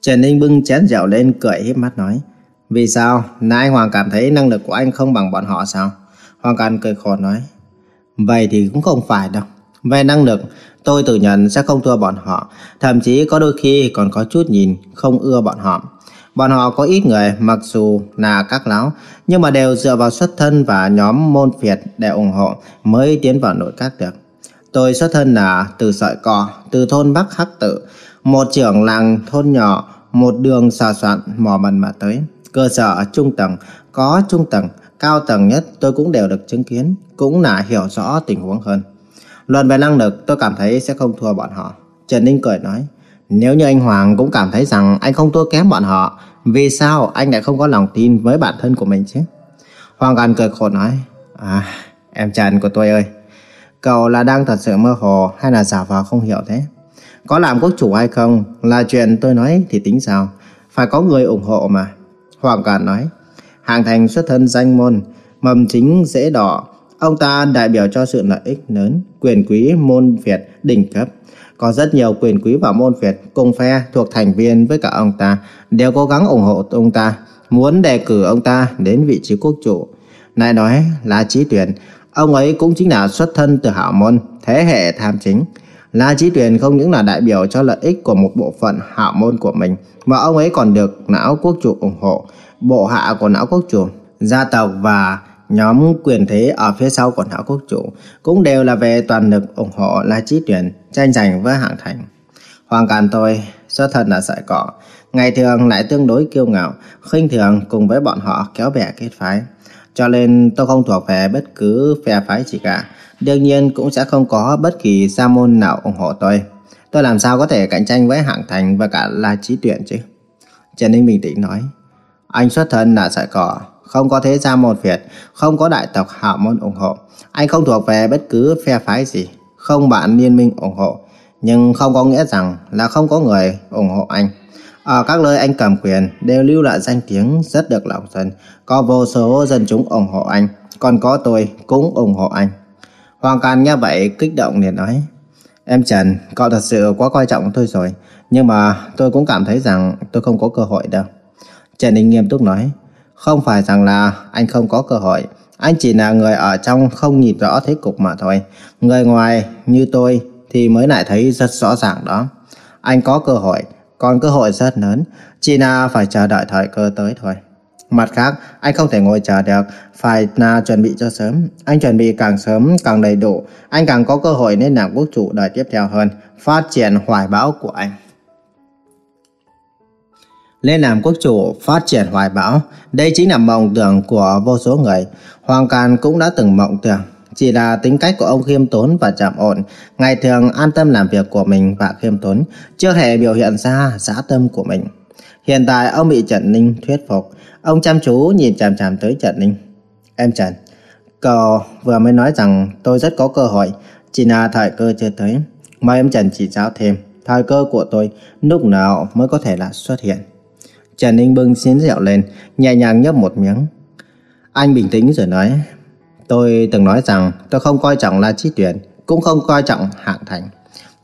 Trần Ninh bưng chén rượu lên cười hiếp mắt nói. Vì sao? Là anh Hoàng cảm thấy năng lực của anh không bằng bọn họ sao? Hoàng Can cười khổ nói. Vậy thì cũng không phải đâu. Về năng lực, tôi tự nhận sẽ không thua bọn họ. Thậm chí có đôi khi còn có chút nhìn không ưa bọn họ. Bọn họ có ít người mặc dù là các lão nhưng mà đều dựa vào xuất thân và nhóm môn phiệt để ủng hộ mới tiến vào nội các được. Tôi xuất thân là từ sợi cò, từ thôn Bắc Hắc Tự, một trưởng làng thôn nhỏ, một đường xà soạn mò mần mà tới. Cơ sở trung tầng, có trung tầng, cao tầng nhất tôi cũng đều được chứng kiến, cũng là hiểu rõ tình huống hơn. Luận về năng lực tôi cảm thấy sẽ không thua bọn họ. Trần Ninh cười nói, nếu như anh Hoàng cũng cảm thấy rằng anh không thua kém bọn họ, vì sao anh lại không có lòng tin với bản thân của mình chứ? Hoàng Gan cười khổ nói, à, em Trần của tôi ơi, cậu là đang thật sự mơ hồ hay là giả vờ không hiểu thế? Có làm quốc chủ hay không là chuyện tôi nói thì tính sao? Phải có người ủng hộ mà. Hoàng Càn nói, Hàng Thành xuất thân danh môn, mầm chính dễ đỏ. Ông ta đại biểu cho sự lợi ích lớn, quyền quý môn Việt đỉnh cấp. Có rất nhiều quyền quý và môn Việt cùng phe thuộc thành viên với cả ông ta đều cố gắng ủng hộ ông ta, muốn đề cử ông ta đến vị trí quốc chủ. Này nói là trí tuyển, ông ấy cũng chính là xuất thân từ hảo môn, thế hệ tham chính. La Chí Tuyền không những là đại biểu cho lợi ích của một bộ phận hạ môn của mình, mà ông ấy còn được não quốc chủ ủng hộ, bộ hạ của não quốc chủ, gia tộc và nhóm quyền thế ở phía sau của thảo quốc chủ cũng đều là về toàn lực ủng hộ La Chí Tuyền tranh giành với hạng thành. Hoàng Càn tôi xuất thân là sợi cỏ, ngày thường lại tương đối kiêu ngạo, khinh thường cùng với bọn họ kéo bè kết phái. Cho nên tôi không thuộc về bất cứ phe phái gì cả đương nhiên cũng sẽ không có bất kỳ gia môn nào ủng hộ tôi. Tôi làm sao có thể cạnh tranh với hạng thành và cả La Chí Tuyển chứ? Trần Ninh bình tĩnh nói, anh xuất thân là sợi cỏ, không có thế gia môn Việt, không có đại tộc hạ môn ủng hộ. Anh không thuộc về bất cứ phe phái gì, không bạn liên minh ủng hộ. Nhưng không có nghĩa rằng là không có người ủng hộ anh. Ở các nơi anh cầm quyền đều lưu lại danh tiếng rất được lòng dân, có vô số dân chúng ủng hộ anh, còn có tôi cũng ủng hộ anh. Hoàng Can nghe vậy kích động liền nói. Em Trần, cậu thật sự quá coi trọng tôi rồi. Nhưng mà tôi cũng cảm thấy rằng tôi không có cơ hội đâu. Trần Ninh nghiêm túc nói. Không phải rằng là anh không có cơ hội. Anh chỉ là người ở trong không nhìn rõ thế cục mà thôi. Người ngoài như tôi thì mới lại thấy rất rõ ràng đó. Anh có cơ hội, còn cơ hội rất lớn. Chỉ là phải chờ đợi thời cơ tới thôi. Mặt khác, anh không thể ngồi chờ được, phải là chuẩn bị cho sớm. Anh chuẩn bị càng sớm càng đầy đủ, anh càng có cơ hội nên làm quốc chủ đời tiếp theo hơn, phát triển hoài bão của anh. Lên làm quốc chủ, phát triển hoài bão, đây chính là mộng tưởng của vô số người. Hoàng Càn cũng đã từng mộng tưởng, chỉ là tính cách của ông khiêm tốn và chậm ổn, ngày thường an tâm làm việc của mình và khiêm tốn, chưa hề biểu hiện ra xã tâm của mình. Hiện tại ông bị Trần Ninh thuyết phục, ông chăm chú nhìn chằm chằm tới Trần Ninh. Em Trần, cậu vừa mới nói rằng tôi rất có cơ hội, chỉ là thời cơ chưa tới. Mời em Trần chỉ giáo thêm, thời cơ của tôi lúc nào mới có thể là xuất hiện. Trần Ninh bưng xín rượu lên, nhẹ nhàng nhấp một miếng. Anh bình tĩnh rồi nói, tôi từng nói rằng tôi không coi trọng La Chi Tuyển, cũng không coi trọng Hạng Thành.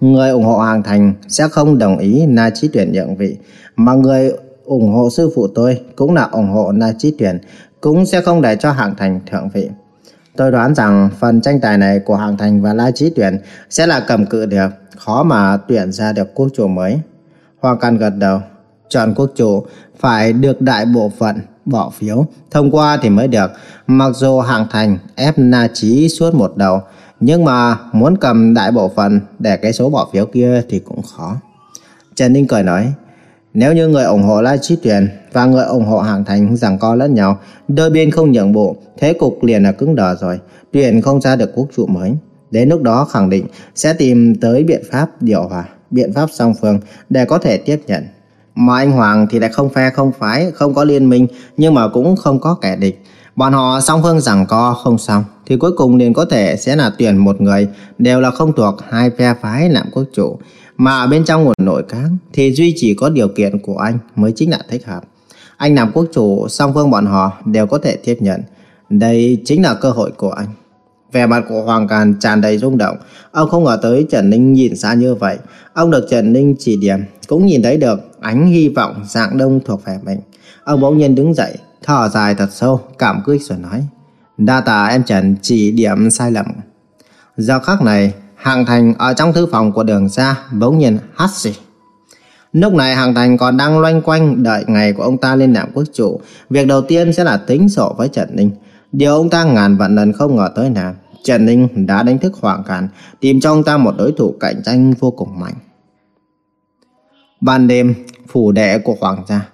Người ủng hộ Hạng Thành sẽ không đồng ý La Chi Tuyển nhượng vị, mà người ủng hộ sư phụ tôi cũng là ủng hộ La Chi Tuyển, cũng sẽ không để cho Hạng Thành thượng vị. Tôi đoán rằng phần tranh tài này của Hạng Thành và La Chí Tuyển sẽ là cầm cự được, khó mà tuyển ra được quốc chủ mới. Hoàng Căn gật đầu, chọn quốc chủ phải được đại bộ phận bỏ phiếu thông qua thì mới được. Mặc dù Hạng Thành ép Na Chí suốt một đầu, nhưng mà muốn cầm đại bộ phận để cái số bỏ phiếu kia thì cũng khó. Trần Ninh cười nói, nếu như người ủng hộ La Chí Tuyền và người ủng hộ Hạng Thành rằng co lẫn nhau, đôi bên không nhượng bộ, thế cục liền là cứng đờ rồi, tuyển không ra được quốc trụ mới. Đến lúc đó khẳng định sẽ tìm tới biện pháp điều hòa, biện pháp song phương để có thể tiếp nhận. Mà anh Hoàng thì lại không phe không phái, không có liên minh, nhưng mà cũng không có kẻ địch. Bọn họ song phương rằng co không xong, thì cuối cùng liền có thể sẽ là tuyển một người đều là không thuộc hai phe phái làm quốc chủ. Mà bên trong nguồn nội các thì duy chỉ có điều kiện của anh mới chính là thích hợp. Anh làm quốc chủ, song phương bọn họ đều có thể tiếp nhận. Đây chính là cơ hội của anh. Vẻ mặt của Hoàng Càn tràn đầy rung động. Ông không ngờ tới Trần Ninh nhìn xa như vậy. Ông được Trần Ninh chỉ điểm, cũng nhìn thấy được ánh hy vọng dạng đông thuộc về mình. Ông bỗng nhiên đứng dậy, thở dài thật sâu, cảm kích rồi nói. Đa tạ em Trần chỉ điểm sai lầm. Giờ khắc này, Hàng Thành ở trong thư phòng của đường xa bỗng nhiên hắt xì. Lúc này Hàng Thành còn đang loanh quanh đợi ngày của ông ta lên làm quốc chủ. Việc đầu tiên sẽ là tính sổ với Trần Ninh. Điều ông ta ngàn vạn lần không ngờ tới là Trần Ninh đã đánh thức Hoàng Càn, tìm cho ông ta một đối thủ cạnh tranh vô cùng mạnh. Ban đêm, phủ đệ của Hoàng gia.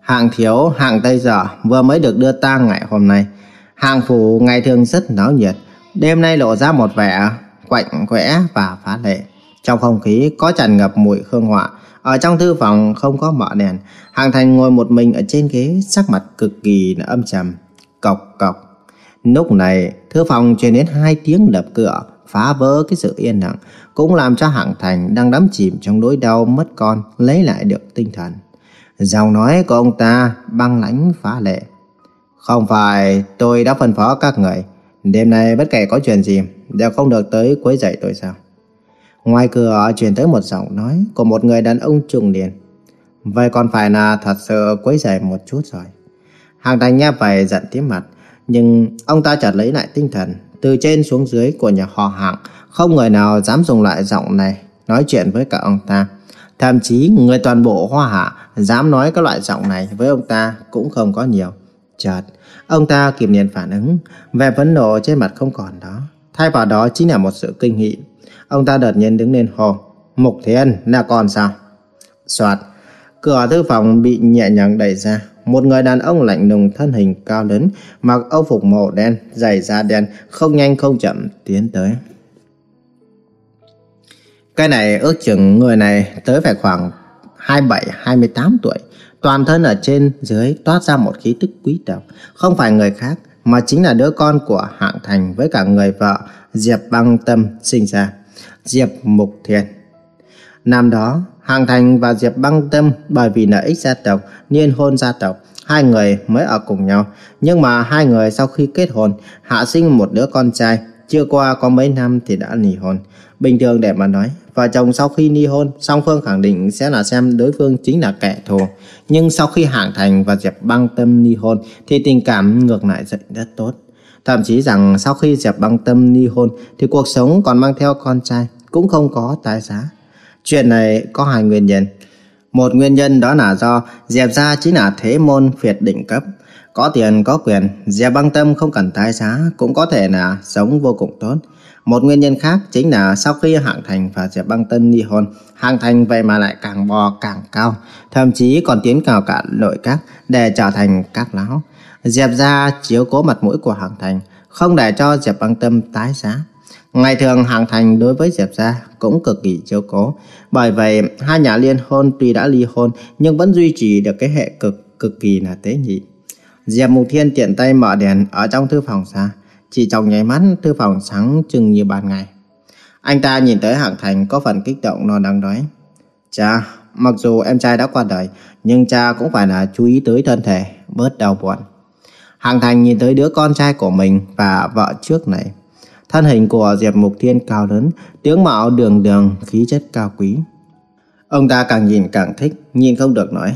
Hàng thiếu, hàng Tây giờ vừa mới được đưa tang ngày hôm nay. Hàng phủ ngày thường rất náo nhiệt, đêm nay lộ ra một vẻ quạnh quẽ và phá lệ. Trong không khí có tràn ngập mùi hương họa. Ở trong thư phòng không có mở đèn. Hàng Thành ngồi một mình ở trên ghế, sắc mặt cực kỳ âm trầm. Cọc cọc. Lúc này, thư phòng truyền đến hai tiếng đập cửa, phá vỡ cái sự yên lặng, cũng làm cho Hạng Thành đang đắm chìm trong nỗi đau mất con lấy lại được tinh thần. Giọng nói của ông ta băng lãnh phá lệ. Không phải tôi đã phân phó các người, đêm nay bất kể có chuyện gì đều không được tới quấy rầy tôi sao? Ngoài cửa truyền tới một giọng nói của một người đàn ông trung niên. Vậy còn phải là thật sự quấy rầy một chút rồi. Hàng Thành nghe vậy giận tím mặt, nhưng ông ta chợt lấy lại tinh thần, từ trên xuống dưới của nhà họ hạng, không người nào dám dùng lại giọng này nói chuyện với cả ông ta. Thậm chí người toàn bộ hoa hạ dám nói các loại giọng này với ông ta cũng không có nhiều. Chợt, ông ta kịp liền phản ứng, vẻ phẫn nộ trên mặt không còn đó. Thay vào đó chính là một sự kinh hỉ. Ông ta đột nhiên đứng lên hồ. Mục Thiên là con sao? Soạt, cửa thư phòng bị nhẹ nhàng đẩy ra. Một người đàn ông lạnh lùng thân hình cao lớn, mặc âu phục màu đen, giày da đen, không nhanh không chậm tiến tới. Cái này ước chừng người này tới phải khoảng 27-28 tuổi. Toàn thân ở trên dưới toát ra một khí tức quý tộc. Không phải người khác, mà chính là đứa con của Hạng Thành với cả người vợ Diệp Băng Tâm sinh ra. Diệp Mục Thiền. Năm đó, Hạng Thành và Diệp Băng Tâm bởi vì lợi ích gia tộc, niên hôn gia tộc, hai người mới ở cùng nhau. Nhưng mà hai người sau khi kết hôn, hạ sinh một đứa con trai, chưa qua có mấy năm thì đã ly hôn. Bình thường để mà nói, vợ chồng sau khi ly hôn, song phương khẳng định sẽ là xem đối phương chính là kẻ thù. Nhưng sau khi Hạng Thành và Diệp Băng Tâm ly hôn thì tình cảm ngược lại dậy rất tốt. Thậm chí rằng sau khi Diệp Băng Tâm ly hôn thì cuộc sống còn mang theo con trai cũng không có tài giá. Chuyện này có hai nguyên nhân. Một nguyên nhân đó là do Diệp gia chính là thế môn phiệt đỉnh cấp. Có tiền có quyền, Diệp băng tâm không cần tài giá cũng có thể là sống vô cùng tốt. Một nguyên nhân khác chính là sau khi Hạng Thành và Diệp Băng Tân ly hôn, Hạng Thành vậy mà lại càng bò càng cao, thậm chí còn tiến cào cả nội các để trở thành các lão. Diệp gia chiếu cố mặt mũi của Hạng Thành, không để cho Diệp Băng Tâm tái giá. Ngày thường Hạng Thành đối với Diệp gia cũng cực kỳ chiếu cố. Bởi vậy, hai nhà liên hôn tuy đã ly hôn nhưng vẫn duy trì được cái hệ cực cực kỳ là tế nhị. Diệp Mục Thiên tiện tay mở đèn ở trong thư phòng ra. Chỉ trong nháy mắt, thư phòng sáng trưng như ban ngày. Anh ta nhìn tới Hạng Thành có phần kích động non đang nói. Cha, mặc dù em trai đã qua đời, nhưng cha cũng phải là chú ý tới thân thể, bớt đau buồn. Hạng Thành nhìn tới đứa con trai của mình và vợ trước này. Thân hình của Diệp Mục Thiên cao lớn, tướng mạo đường đường, khí chất cao quý. Ông ta càng nhìn càng thích, nhìn không được nói.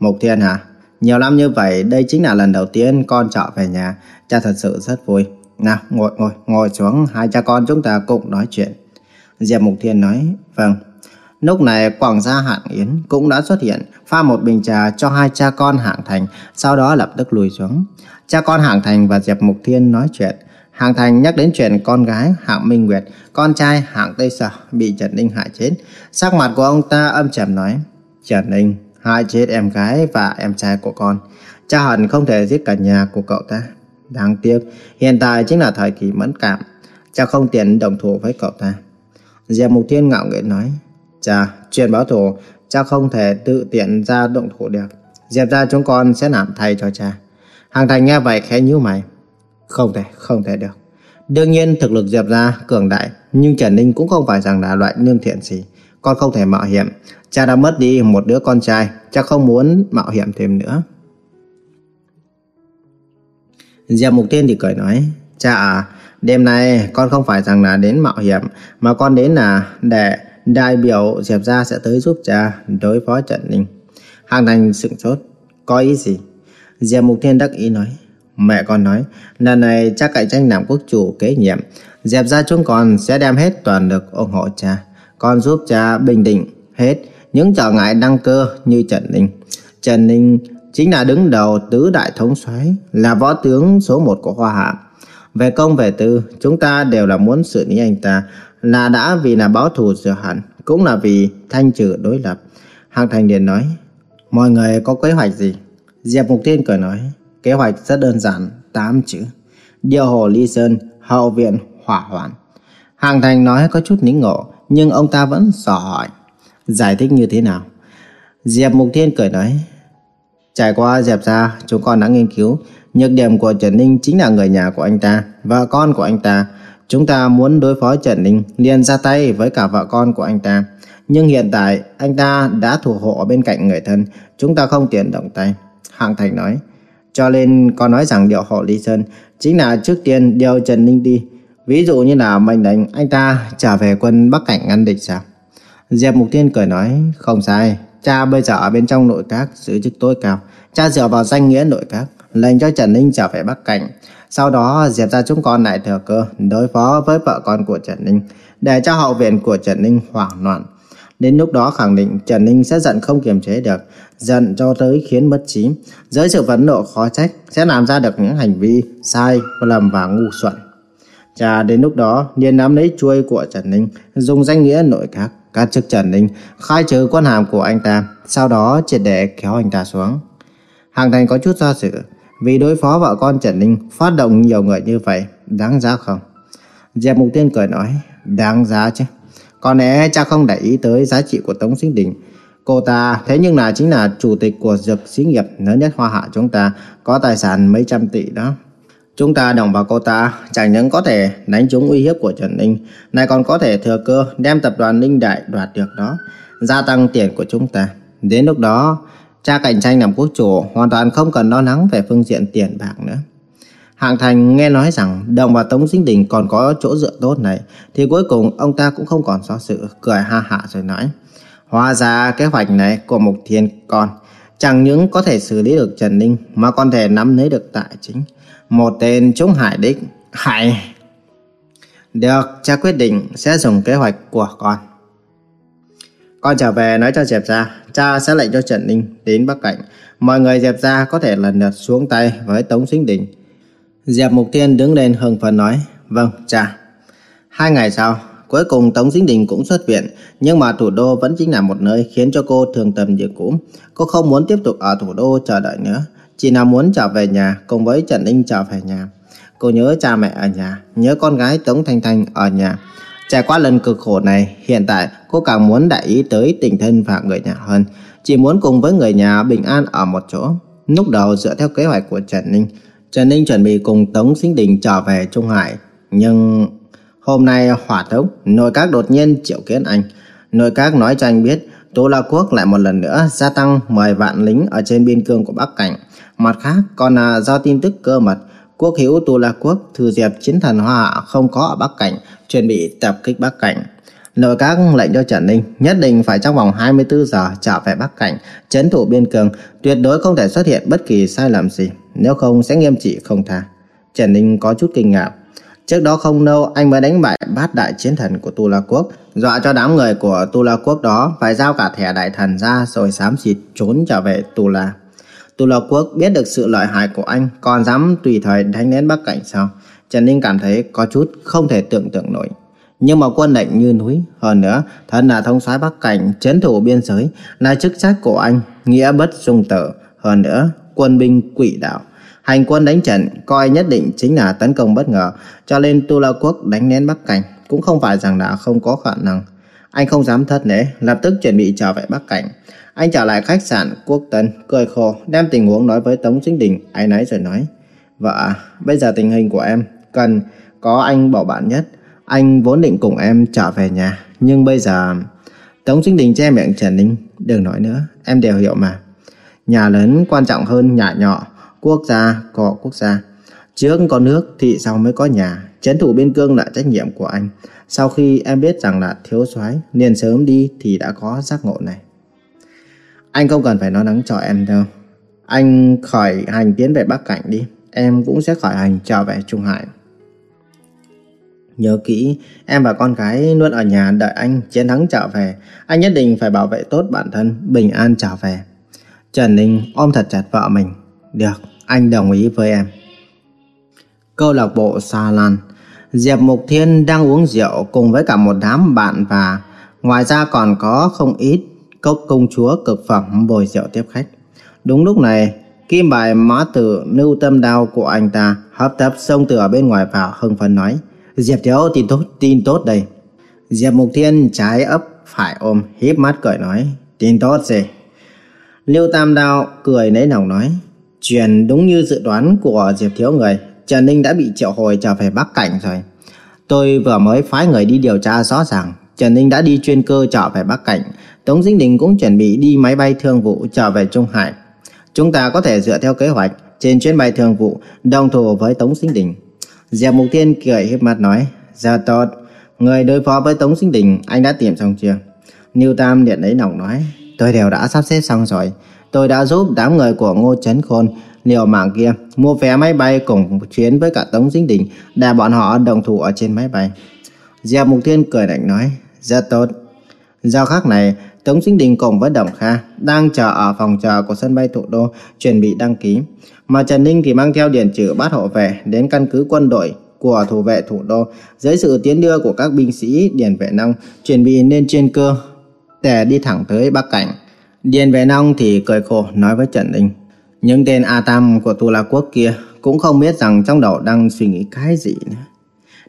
Mục Thiên hả? Nhiều năm như vậy, đây chính là lần đầu tiên con trở về nhà. Cha thật sự rất vui. Nào, ngồi ngồi, ngồi xuống, hai cha con chúng ta cùng nói chuyện. Diệp Mục Thiên nói, vâng. Lúc này Quảng gia Hạng Yến cũng đã xuất hiện, pha một bình trà cho hai cha con Hạng Thành, sau đó lập tức lùi xuống. Cha con Hạng Thành và Diệp Mục Thiên nói chuyện. Hạng Thành nhắc đến chuyện con gái Hạng Minh Nguyệt, con trai Hạng Tây Sở bị Trần Ninh hại chết. Sắc mặt của ông ta âm trầm nói, Trần Ninh hại chết em gái và em trai của con. Cha hận không thể giết cả nhà của cậu ta. Đáng tiếc, hiện tại chính là thời kỳ mẫn cảm. Cha không tiện đồng thủ với cậu ta. Diệp Mục Thiên ngạo nghễ nói, Cha, chuyện báo thù, cha không thể tự tiện ra động thủ được. Diệp ra chúng con sẽ làm thay cho cha. Hàng Thành nghe vậy khẽ nhíu mày. Không thể, không thể được. Đương nhiên thực lực Diệp ra cường đại, nhưng Trần Ninh cũng không phải rằng là loại lương thiện gì. Con không thể mạo hiểm. Cha đã mất đi một đứa con trai, cha không muốn mạo hiểm thêm nữa. Diệp Mục thiên thì cười nói, cha à, đêm nay con không phải rằng là đến mạo hiểm, mà con đến là để đại biểu Diệp gia sẽ tới giúp cha đối phó Trần Ninh. Hàng Thành sững sốt, có ý gì? Diệp Mục Thiên đắc ý nói, Mẹ con nói, lần này cha cạnh tranh làm quốc chủ kế nhiệm, dẹp gia chúng con sẽ đem hết toàn lực ủng hộ cha. Con giúp cha bình định hết những trở ngại đăng cơ như Trần Ninh. Trần Ninh chính là đứng đầu tứ đại thống soái, là võ tướng số một của Hoa Hạ. Về công về tư, chúng ta đều là muốn xử lý anh ta, là đã vì là báo thù rửa hận, cũng là vì thanh trừ đối lập. Hàng Thành Điền nói, mọi người có kế hoạch gì? Diệp Mục Tiên cười nói, Kế hoạch rất đơn giản, tám chữ. Điều hồ ly sơn, hậu viện, hỏa hoạn. Hàng Thành nói có chút nín ngộ, nhưng ông ta vẫn dò hỏi. Giải thích như thế nào? Diệp Mục Thiên cười nói. Trải qua dẹp ra, chúng con đã nghiên cứu. Nhược điểm của Trần Ninh chính là người nhà của anh ta, vợ con của anh ta. Chúng ta muốn đối phó Trần Ninh, liền ra tay với cả vợ con của anh ta. Nhưng hiện tại, anh ta đã thủ hộ bên cạnh người thân, chúng ta không tiện động tay. Hạng Thành nói, cho nên con nói rằng điều họ Lý Sơn chính là trước tiên điều Trần Ninh đi. Ví dụ như là mệnh lệnh anh ta trả về quân Bắc Cảnh ngăn địch sao? Diệp Mục Tiên cười nói, không sai. Cha bây giờ ở bên trong nội các giữ chức tối cao. Cha dựa vào danh nghĩa nội các, lệnh cho Trần Ninh trở về Bắc Cảnh. Sau đó Diệp ra chúng con lại thừa cơ đối phó với vợ con của Trần Ninh, để cho hậu viện của Trần Ninh hoảng loạn. Đến lúc đó khẳng định Trần Ninh sẽ giận không kiềm chế được, giận cho tới khiến mất trí. Dưới sự phẫn nộ khó trách sẽ làm ra được những hành vi sai, lầm và ngu xuẩn. Cha đến lúc đó liền nắm lấy chuôi của Trần Ninh, dùng danh nghĩa nội các, cắt chức Trần Ninh, khai trừ quân hàm của anh ta, sau đó triệt để kéo anh ta xuống. Hàng Thành có chút do dự, vì đối phó vợ con Trần Ninh phát động nhiều người như vậy, đáng giá không? Diệp Mục Tiên cười nói, đáng giá chứ. Có lẽ cha không để ý tới giá trị của Tống Sinh Đình. Cô ta thế nhưng là chính là chủ tịch của dược xí nghiệp lớn nhất Hoa Hạ chúng ta, có tài sản mấy trăm tỷ đó. Chúng ta đồng vào cô ta chẳng những có thể đánh trúng uy hiếp của Trần Ninh, này còn có thể thừa cơ đem tập đoàn Ninh Đại đoạt được đó, gia tăng tiền của chúng ta. Đến lúc đó, cha cạnh tranh làm quốc chủ hoàn toàn không cần lo lắng về phương diện tiền bạc nữa. Hạng Thành nghe nói rằng Đồng và Tống Sinh Đình còn có chỗ dựa tốt này, thì cuối cùng ông ta cũng không còn do sự, cười ha hạ rồi nói. Hóa ra kế hoạch này của Mục Thiên còn chẳng những có thể xử lý được Trần Ninh mà còn thể nắm lấy được tài chính. Một tên chúng hải đích, hải... Được, cha quyết định sẽ dùng kế hoạch của con. Con trở về nói cho Diệp ra, cha sẽ lệnh cho Trần Ninh đến Bắc Cảnh. Mọi người Diệp ra có thể lần lượt xuống tay với Tống Sinh Đình. Diệp Mục Thiên đứng lên hưng phấn nói, vâng, cha. Hai ngày sau, cuối cùng Tống Sinh Đình cũng xuất viện, nhưng mà thủ đô vẫn chính là một nơi khiến cho cô thường tầm như cũ. Cô không muốn tiếp tục ở thủ đô chờ đợi nữa, chỉ nào muốn trở về nhà cùng với Trần Ninh trở về nhà. Cô nhớ cha mẹ ở nhà, nhớ con gái Tống Thanh Thanh ở nhà. Trải qua lần cực khổ này, hiện tại cô càng muốn đại ý tới tình thân và người nhà hơn. Chỉ muốn cùng với người nhà bình an ở một chỗ. Lúc đầu dựa theo kế hoạch của Trần Ninh, Trần Ninh chuẩn bị cùng Tống Sinh Đình trở về Trung Hải. Nhưng hôm nay hỏa tốc, nội các đột nhiên triệu kiến anh. Nội các nói cho anh biết Tô La Quốc lại một lần nữa gia tăng 10 vạn lính ở trên biên cương của Bắc Cảnh. Mặt khác còn là do tin tức cơ mật Quốc hữu Tô La Quốc thư dẹp chiến thần Hoa Hạ không có ở Bắc Cảnh, chuẩn bị tập kích Bắc Cảnh. Nội các lệnh cho Trần Ninh nhất định phải trong vòng 24 giờ trở về Bắc Cảnh, chấn thủ biên cương, tuyệt đối không thể xuất hiện bất kỳ sai lầm gì, nếu không sẽ nghiêm trị không tha. Trần Ninh có chút kinh ngạc. Trước đó không lâu anh mới đánh bại bát đại chiến thần của Tu La Quốc, dọa cho đám người của Tu La Quốc đó phải giao cả thẻ đại thần ra rồi xám xịt trốn trở về Tu La. Tu La Quốc biết được sự lợi hại của anh còn dám tùy thời đánh đến Bắc Cảnh sao? Trần Ninh cảm thấy có chút không thể tưởng tượng nổi. Nhưng mà quân lệnh như núi, hơn nữa, thân là thông soái Bắc Cảnh, chiến thủ biên giới là chức trách của anh, nghĩa bất dung tử. Hơn nữa, quân binh quỷ đạo, hành quân đánh trận coi nhất định chính là tấn công bất ngờ, cho nên Tu La Quốc đánh đến Bắc Cảnh cũng không phải rằng là không có khả năng. Anh không dám thất lễ, lập tức chuẩn bị trở về Bắc Cảnh. Anh trở lại khách sạn Quốc Tân, cười khổ, đem tình huống nói với Tống Chính Đình, ai nấy rồi nói. Vợ, bây giờ tình hình của em cần có anh bảo bạn nhất. Anh vốn định cùng em trở về nhà, nhưng bây giờ... Tống Chính Đình che miệng Trần Ninh, đừng nói nữa, em đều hiểu mà. Nhà lớn quan trọng hơn nhà nhỏ, quốc gia có quốc gia. Trước có nước thì sau mới có nhà, chấn thủ biên cương là trách nhiệm của anh. Sau khi em biết rằng là thiếu soái nên sớm đi thì đã có giác ngộ này. Anh không cần phải nói nắng cho em đâu. Anh khởi hành tiến về Bắc Cảnh đi. Em cũng sẽ khởi hành trở về Trung Hải. Nhớ kỹ, em và con gái luôn ở nhà đợi anh chiến thắng trở về. Anh nhất định phải bảo vệ tốt bản thân, bình an trở về. Trần Ninh ôm thật chặt vợ mình. Được, anh đồng ý với em. Câu lạc bộ Sa Lan Diệp Mục Thiên đang uống rượu cùng với cả một đám bạn và ngoài ra còn có không ít cốc công chúa cực phẩm bồi rượu tiếp khách. Đúng lúc này, kim bài mã tử lưu tâm đao của anh ta hấp tấp xông từ ở bên ngoài vào hưng phấn nói Diệp thiếu tin tốt, tin tốt đây. Diệp Mục Thiên trái ấp phải ôm híp mắt cười nói tin tốt gì. Lưu Tam Đao cười nấy lòng nói Chuyện đúng như dự đoán của Diệp Thiếu Người Trần Ninh đã bị triệu hồi trở về Bắc Cảnh rồi Tôi vừa mới phái người đi điều tra rõ ràng Trần Ninh đã đi chuyên cơ trở về Bắc Cảnh Tống Dĩnh Đình cũng chuẩn bị đi máy bay thương vụ trở về Trung Hải. Chúng ta có thể dựa theo kế hoạch trên chuyến bay thương vụ đồng thủ với Tống Dĩnh Đình. Diệp Mục Tiên cười hiếp mặt nói, Giờ tốt, người đối phó với Tống Dĩnh Đình anh đã tìm xong chưa? Niêu Tam điện lấy nòng nói, tôi đều đã sắp xếp xong rồi. Tôi đã giúp đám người của Ngô Trấn Khôn liều mạng kia mua vé máy bay cùng chuyến với cả Tống Dĩnh Đình để bọn họ đồng thủ ở trên máy bay. Diệp Mục Thiên cười lạnh nói, rất tốt. Giao khác này, Tống Sinh Đình cùng với Đồng Kha đang chờ ở phòng chờ của sân bay thủ đô chuẩn bị đăng ký. Mà Trần Ninh thì mang theo điển trừ bắt hộ về đến căn cứ quân đội của thủ vệ thủ đô dưới sự tiến đưa của các binh sĩ Điền Vệ Nông chuẩn bị lên trên cơ để đi thẳng tới Bắc Cảnh. Điền Vệ Nông thì cười khổ nói với Trần Ninh những tên A Tam của Tu La Quốc kia cũng không biết rằng trong đầu đang suy nghĩ cái gì nữa.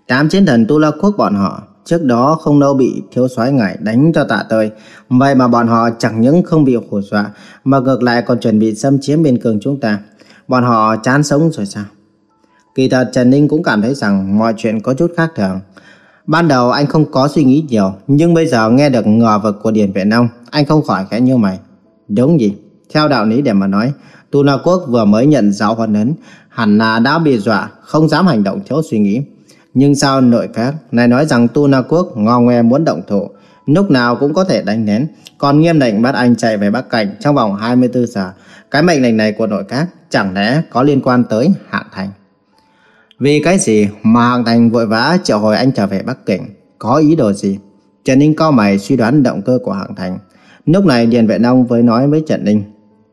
Đám chiến thần Tu La Quốc bọn họ Trước đó không đâu bị thiếu soái ngài đánh cho tạ tơi. Vậy mà bọn họ chẳng những không bị hù dọa, mà ngược lại còn chuẩn bị xâm chiếm biên cương chúng ta. Bọn họ chán sống rồi sao? Kỳ thật Trần Ninh cũng cảm thấy rằng mọi chuyện có chút khác thường. Ban đầu anh không có suy nghĩ nhiều, nhưng bây giờ nghe được ngờ vực của Điền Vệ Nông, anh không khỏi khẽ như mày. Đúng gì? Theo đạo lý để mà nói, Tu La Quốc vừa mới nhận giáo huấn ấn, hẳn là đã bị dọa, không dám hành động thiếu suy nghĩ. Nhưng sao nội các này nói rằng Tu Na Quốc ngò ngoe muốn động thủ, lúc nào cũng có thể đánh nén, còn nghiêm lệnh bắt anh chạy về Bắc Cảnh trong vòng 24 giờ. Cái mệnh lệnh này của nội các chẳng lẽ có liên quan tới Hạng Thành? Vì cái gì mà Hạng Thành vội vã triệu hồi anh trở về Bắc Cảnh? Có ý đồ gì? Trần Ninh cao mày suy đoán động cơ của Hạng Thành. Lúc này Điền Vệ Nông với nói với Trần Ninh.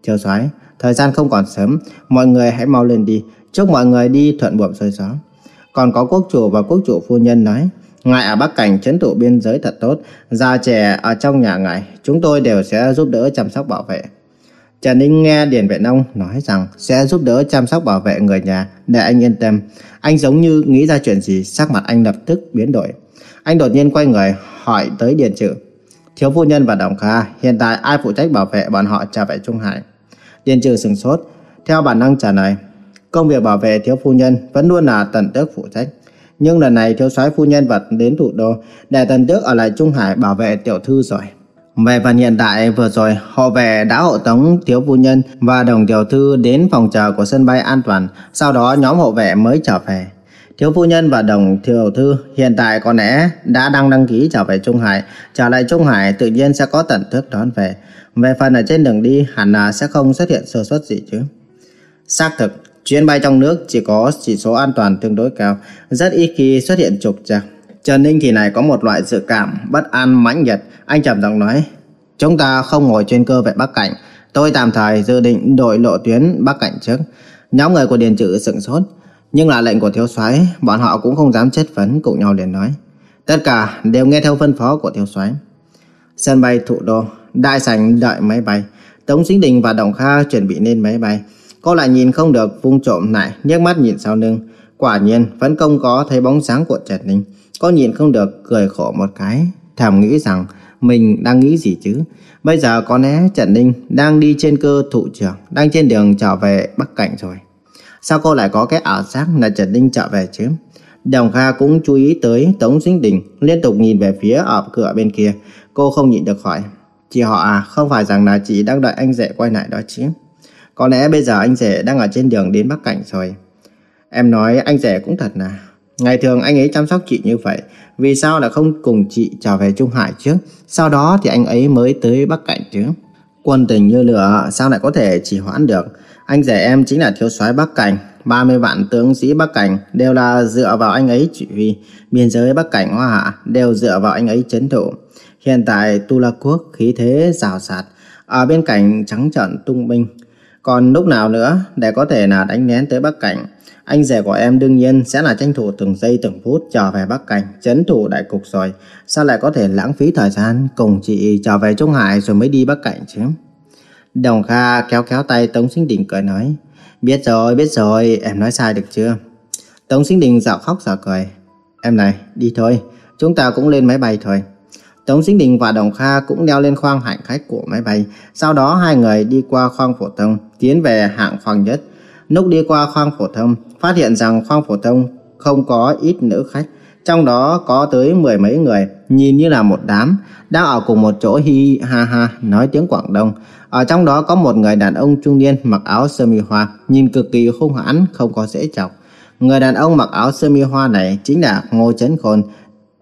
Thiếu soái thời gian không còn sớm, mọi người hãy mau lên đi. Chúc mọi người đi thuận buồm xuôi gió. Còn có quốc chủ và quốc chủ phu nhân nói. Ngài ở Bắc Cảnh chấn thủ biên giới thật tốt, già trẻ ở trong nhà ngài, chúng tôi đều sẽ giúp đỡ chăm sóc bảo vệ. Trần Ninh nghe Điền Vệ Nông nói rằng sẽ giúp đỡ chăm sóc bảo vệ người nhà để anh yên tâm. Anh giống như nghĩ ra chuyện gì, sắc mặt anh lập tức biến đổi. Anh đột nhiên quay người hỏi tới Điền Trự. Thiếu phu nhân và Đồng Kha, hiện tại ai phụ trách bảo vệ bọn họ trở về Trung Hải? Tiên Trừ sừng sốt, theo bản năng trả lời. Công việc bảo vệ thiếu phu nhân vẫn luôn là tần tước phụ trách. Nhưng lần này thiếu soái phu nhân vật đến thủ đô để tần tước ở lại Trung Hải bảo vệ tiểu thư rồi. Về phần hiện tại vừa rồi, họ về đã hộ tống thiếu phu nhân và đồng tiểu thư đến phòng chờ của sân bay an toàn, sau đó nhóm hộ vệ mới trở về. Thiếu phu nhân và đồng thiều thư hiện tại có lẽ đã đăng đăng ký trở về Trung Hải, trở lại Trung Hải tự nhiên sẽ có tận thức đón về. Về phần ở trên đường đi hẳn là sẽ không xuất hiện sơ suất gì chứ. Xác thực, chuyến bay trong nước chỉ có chỉ số an toàn tương đối cao, rất ít khi xuất hiện trục trặc. Trần Ninh thì này có một loại dự cảm bất an mãnh liệt, anh trầm giọng nói: "Chúng ta không ngồi trên cơ về Bắc Cảnh, tôi tạm thời dự định đổi lộ tuyến Bắc Cảnh trước." Nhóm người của Điền Trự sững sốt, nhưng là lệnh của thiếu soái, bọn họ cũng không dám chất vấn cùng nhau liền nói: "Tất cả đều nghe theo phân phó của thiếu soái." Sân bay Thủ Đô, đại sảnh đợi máy bay, Tống Sinh Đình và Đồng Kha chuẩn bị lên máy bay. Cô lại nhìn không được vung trộm lại, nhếch mắt nhìn sau lưng. Quả nhiên vẫn không có thấy bóng sáng của Trần Ninh. Cô nhìn không được cười khổ một cái, thầm nghĩ rằng mình đang nghĩ gì chứ. Bây giờ có lẽ Trần Ninh đang đi trên cơ thủ trưởng, đang trên đường trở về Bắc Cảnh rồi. Sao cô lại có cái ảo giác là Trần Ninh trở về chứ? Đồng Kha cũng chú ý tới Tống Sinh Đình liên tục nhìn về phía ở cửa bên kia. Cô không nhịn được hỏi. Chị họ à, không phải rằng là chị đang đợi anh rể quay lại đó chứ? Có lẽ bây giờ anh rể đang ở trên đường đến Bắc Cảnh rồi. Em nói anh rể cũng thật là Ngày thường anh ấy chăm sóc chị như vậy Vì sao lại không cùng chị trở về Trung Hải chứ Sau đó thì anh ấy mới tới Bắc Cảnh chứ Quân tình như lửa Sao lại có thể chỉ hoãn được anh rể em chính là thiếu soái Bắc Cảnh 30 vạn tướng sĩ Bắc Cảnh Đều là dựa vào anh ấy chỉ huy Biên giới Bắc Cảnh Hoa Hạ Đều dựa vào anh ấy chấn thủ Hiện tại Tu La Quốc khí thế rào sạt Ở bên cạnh trắng trợn tung binh Còn lúc nào nữa Để có thể là đánh nén tới Bắc Cảnh anh rể của em đương nhiên sẽ là tranh thủ từng giây từng phút trở về Bắc Cảnh, chấn thủ đại cục rồi. Sao lại có thể lãng phí thời gian cùng chị trở về Trung Hải rồi mới đi Bắc Cảnh chứ? Đồng Kha kéo kéo tay Tống Sinh Đình cười nói. Biết rồi, biết rồi, em nói sai được chưa? Tống Sinh Đình dạo khóc dạo cười. Em này, đi thôi, chúng ta cũng lên máy bay thôi. Tống Sinh Đình và Đồng Kha cũng leo lên khoang hành khách của máy bay. Sau đó hai người đi qua khoang phổ thông, tiến về hạng phòng nhất. Lúc đi qua khoang phổ thông, phát hiện rằng khoang phổ thông không có ít nữ khách. Trong đó có tới mười mấy người, nhìn như là một đám, đang ở cùng một chỗ hi ha ha nói tiếng Quảng Đông. Ở trong đó có một người đàn ông trung niên mặc áo sơ mi hoa, nhìn cực kỳ hung hãn, không có dễ chọc. Người đàn ông mặc áo sơ mi hoa này chính là Ngô Chấn Khôn,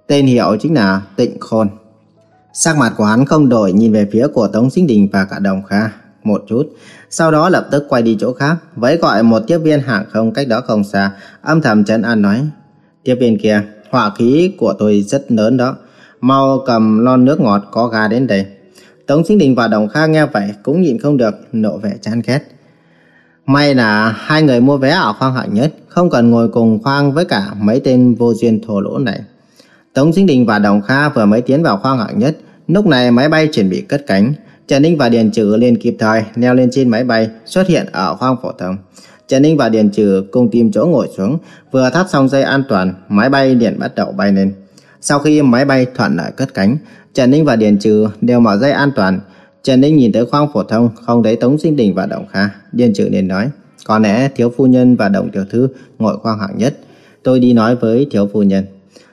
tên hiệu chính là Tịnh Khôn. Sắc mặt của hắn không đổi nhìn về phía của Tống Sinh Đình và cả Đồng Kha một chút, sau đó lập tức quay đi chỗ khác, vẫy gọi một tiếp viên hàng không cách đó không xa, âm thầm trấn an nói: "Tiếp viên kia, hỏa khí của tôi rất lớn đó, mau cầm lon nước ngọt có ga đến đây." Tống Sinh Đình và Đồng Kha nghe vậy cũng nhịn không được nộ vẻ chán ghét. May là hai người mua vé ở khoang hạng nhất, không cần ngồi cùng khoang với cả mấy tên vô duyên thổ lỗ này. Tống Sinh Đình và Đồng Kha vừa mới tiến vào khoang hạng nhất, lúc này máy bay chuẩn bị cất cánh. Trần Ninh và Điền Trừ liền kịp thời leo lên trên máy bay xuất hiện ở khoang phổ thông. Trần Ninh và Điền Trừ cùng tìm chỗ ngồi xuống, vừa thắt xong dây an toàn, máy bay liền bắt đầu bay lên. Sau khi máy bay thuận lợi cất cánh, Trần Ninh và Điền Trừ đều mở dây an toàn. Trần Ninh nhìn tới khoang phổ thông, không thấy Tống Sinh Đình và Đồng Kha. Điền Trừ liền nói, có lẽ thiếu phu nhân và Đồng Tiểu Thư ngồi khoang hạng nhất. Tôi đi nói với thiếu phu nhân.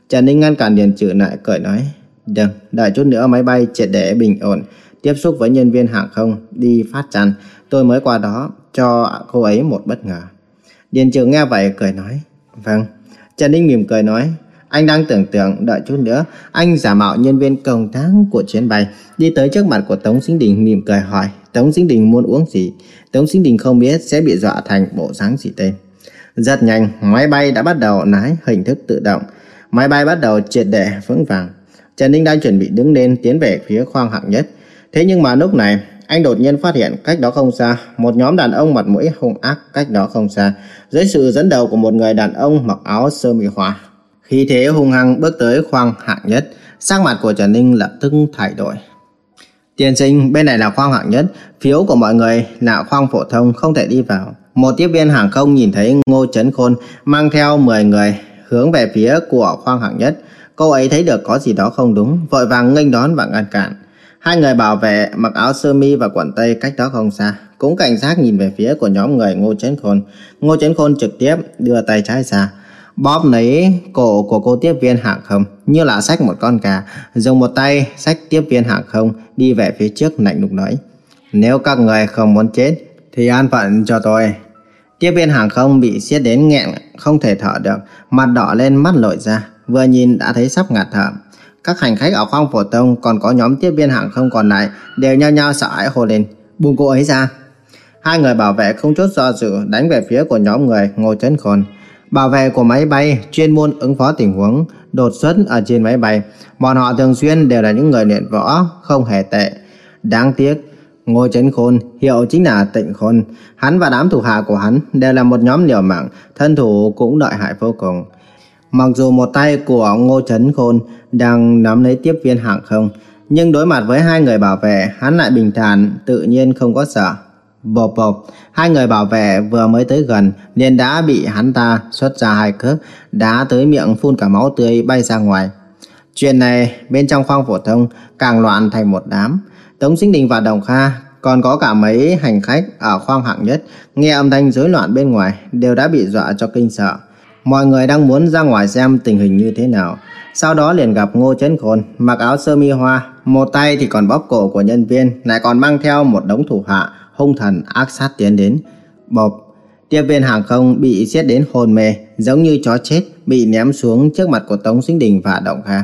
Trần Ninh ngăn cản Điền Trừ lại cười nói, đừng, đợi chút nữa máy bay triệt để bình ổn tiếp xúc với nhân viên hàng không đi phát chăn, tôi mới qua đó cho cô ấy một bất ngờ. Điền Trừ nghe vậy cười nói, vâng. Trần Ninh mỉm cười nói, anh đang tưởng tượng đợi chút nữa, anh giả mạo nhân viên công tác của chuyến bay, đi tới trước mặt của Tống Sinh Đình mỉm cười hỏi, Tống Sinh Đình muốn uống gì? Tống Sinh Đình không biết sẽ bị dọa thành bộ dáng gì tên. Rất nhanh, máy bay đã bắt đầu lái hình thức tự động. Máy bay bắt đầu triệt để vững vàng. Trần Ninh đang chuẩn bị đứng lên tiến về phía khoang hạng nhất. Thế nhưng mà lúc này, anh đột nhiên phát hiện cách đó không xa, một nhóm đàn ông mặt mũi hung ác cách đó không xa, dưới sự dẫn đầu của một người đàn ông mặc áo sơ mi hoa. Khi thế hung hăng bước tới khoang hạng nhất, sắc mặt của Trần Ninh lập tức thay đổi. Tiên sinh, bên này là khoang hạng nhất, phiếu của mọi người là khoang phổ thông không thể đi vào. Một tiếp viên hàng không nhìn thấy Ngô Trấn Khôn mang theo 10 người hướng về phía của khoang hạng nhất. Cô ấy thấy được có gì đó không đúng, vội vàng nghênh đón và ngăn cản. Hai người bảo vệ mặc áo sơ mi và quần tây cách đó không xa, cũng cảnh giác nhìn về phía của nhóm người Ngô Trấn Khôn. Ngô Trấn Khôn trực tiếp đưa tay trái ra, bóp lấy cổ của cô tiếp viên hàng không như là xách một con gà, dùng một tay xách tiếp viên hàng không đi về phía trước lạnh lùng nói: "Nếu các người không muốn chết thì an phận cho tôi." Tiếp viên hàng không bị siết đến nghẹn không thể thở được, mặt đỏ lên mắt lồi ra, vừa nhìn đã thấy sắp ngạt thở. Các hành khách ở khoang phổ thông còn có nhóm tiếp viên hàng không còn lại đều nhao nhao sợ hãi hô lên, buông cô ấy ra. Hai người bảo vệ không chút do dự đánh về phía của nhóm người ngồi trên Khôn. Bảo vệ của máy bay chuyên môn ứng phó tình huống đột xuất ở trên máy bay. Bọn họ thường xuyên đều là những người luyện võ không hề tệ. Đáng tiếc, Ngô Chấn Khôn hiệu chính là Tịnh Khôn. Hắn và đám thủ hạ của hắn đều là một nhóm liều mạng, thân thủ cũng đợi hại vô cùng. Mặc dù một tay của Ngô Chấn Khôn đang nắm lấy tiếp viên hàng không, nhưng đối mặt với hai người bảo vệ, hắn lại bình thản, tự nhiên không có sợ. Bộp bộp, hai người bảo vệ vừa mới tới gần liền đã bị hắn ta xuất ra hai cước, đá tới miệng phun cả máu tươi bay ra ngoài. Chuyện này bên trong khoang phổ thông càng loạn thành một đám. Tống Sinh Đình và Đồng Kha còn có cả mấy hành khách ở khoang hạng nhất nghe âm thanh rối loạn bên ngoài đều đã bị dọa cho kinh sợ. Mọi người đang muốn ra ngoài xem tình hình như thế nào. Sau đó liền gặp Ngô Chấn Khôn mặc áo sơ mi hoa, một tay thì còn bóp cổ của nhân viên, lại còn mang theo một đống thủ hạ hung thần ác sát tiến đến. Bộp, tiếp viên hàng không bị siết đến hồn mê, giống như chó chết bị ném xuống trước mặt của Tống Sinh Đình và Động Kha.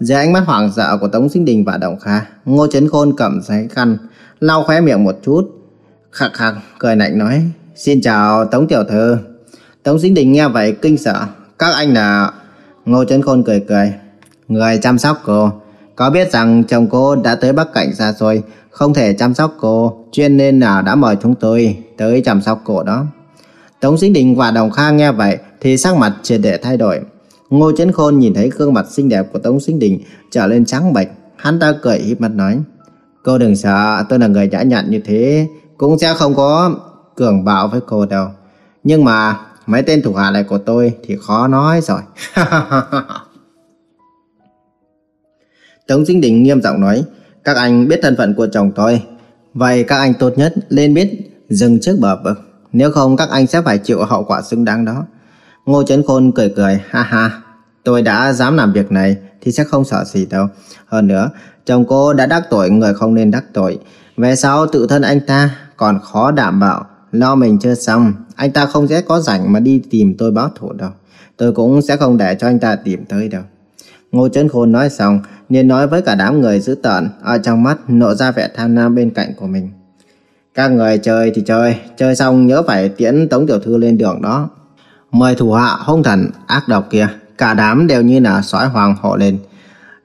Dưới ánh mắt hoảng sợ của Tống Sinh Đình và Động Kha, Ngô Chấn Khôn cầm giấy khăn, lau khóe miệng một chút, khạc khạc cười lạnh nói: "Xin chào Tống tiểu thư." Tống Sinh Đình nghe vậy kinh sợ, "Các anh là?" Ngô Chấn Khôn cười cười, "Người chăm sóc cô." Có biết rằng chồng cô đã tới Bắc Cảnh xa xôi, không thể chăm sóc cô, chuyên nên là đã mời chúng tôi tới chăm sóc cô đó. Tống Sinh Đình và Đồng khang nghe vậy thì sắc mặt triệt để thay đổi. Ngô Chấn Khôn nhìn thấy gương mặt xinh đẹp của Tống Sinh Đình trở lên trắng bệch, hắn ta cười híp mắt nói: "Cô đừng sợ, tôi là người nhã nhặn như thế, cũng sẽ không có cường bạo với cô đâu. Nhưng mà mấy tên thủ hạ này của tôi thì khó nói rồi." Tống Sinh Đình nghiêm giọng nói: "Các anh biết thân phận của chồng tôi, vậy các anh tốt nhất nên biết dừng trước bờ vực, nếu không các anh sẽ phải chịu hậu quả xứng đáng đó." Ngô Chấn Khôn cười cười, ha ha, tôi đã dám làm việc này thì sẽ không sợ gì đâu. Hơn nữa, chồng cô đã đắc tội người không nên đắc tội. Về sau tự thân anh ta còn khó đảm bảo, lo mình chưa xong, anh ta không sẽ có rảnh mà đi tìm tôi báo thù đâu. Tôi cũng sẽ không để cho anh ta tìm tới đâu. Ngô Chấn Khôn nói xong, liền nói với cả đám người dữ tợn, ở trong mắt nộ ra vẻ tham lam bên cạnh của mình. Các người chơi thì chơi, chơi xong nhớ phải tiễn Tống Tiểu Thư lên đường đó. Mời thủ hạ hung thần ác độc kia, cả đám đều như là sói hoàng hộ lên.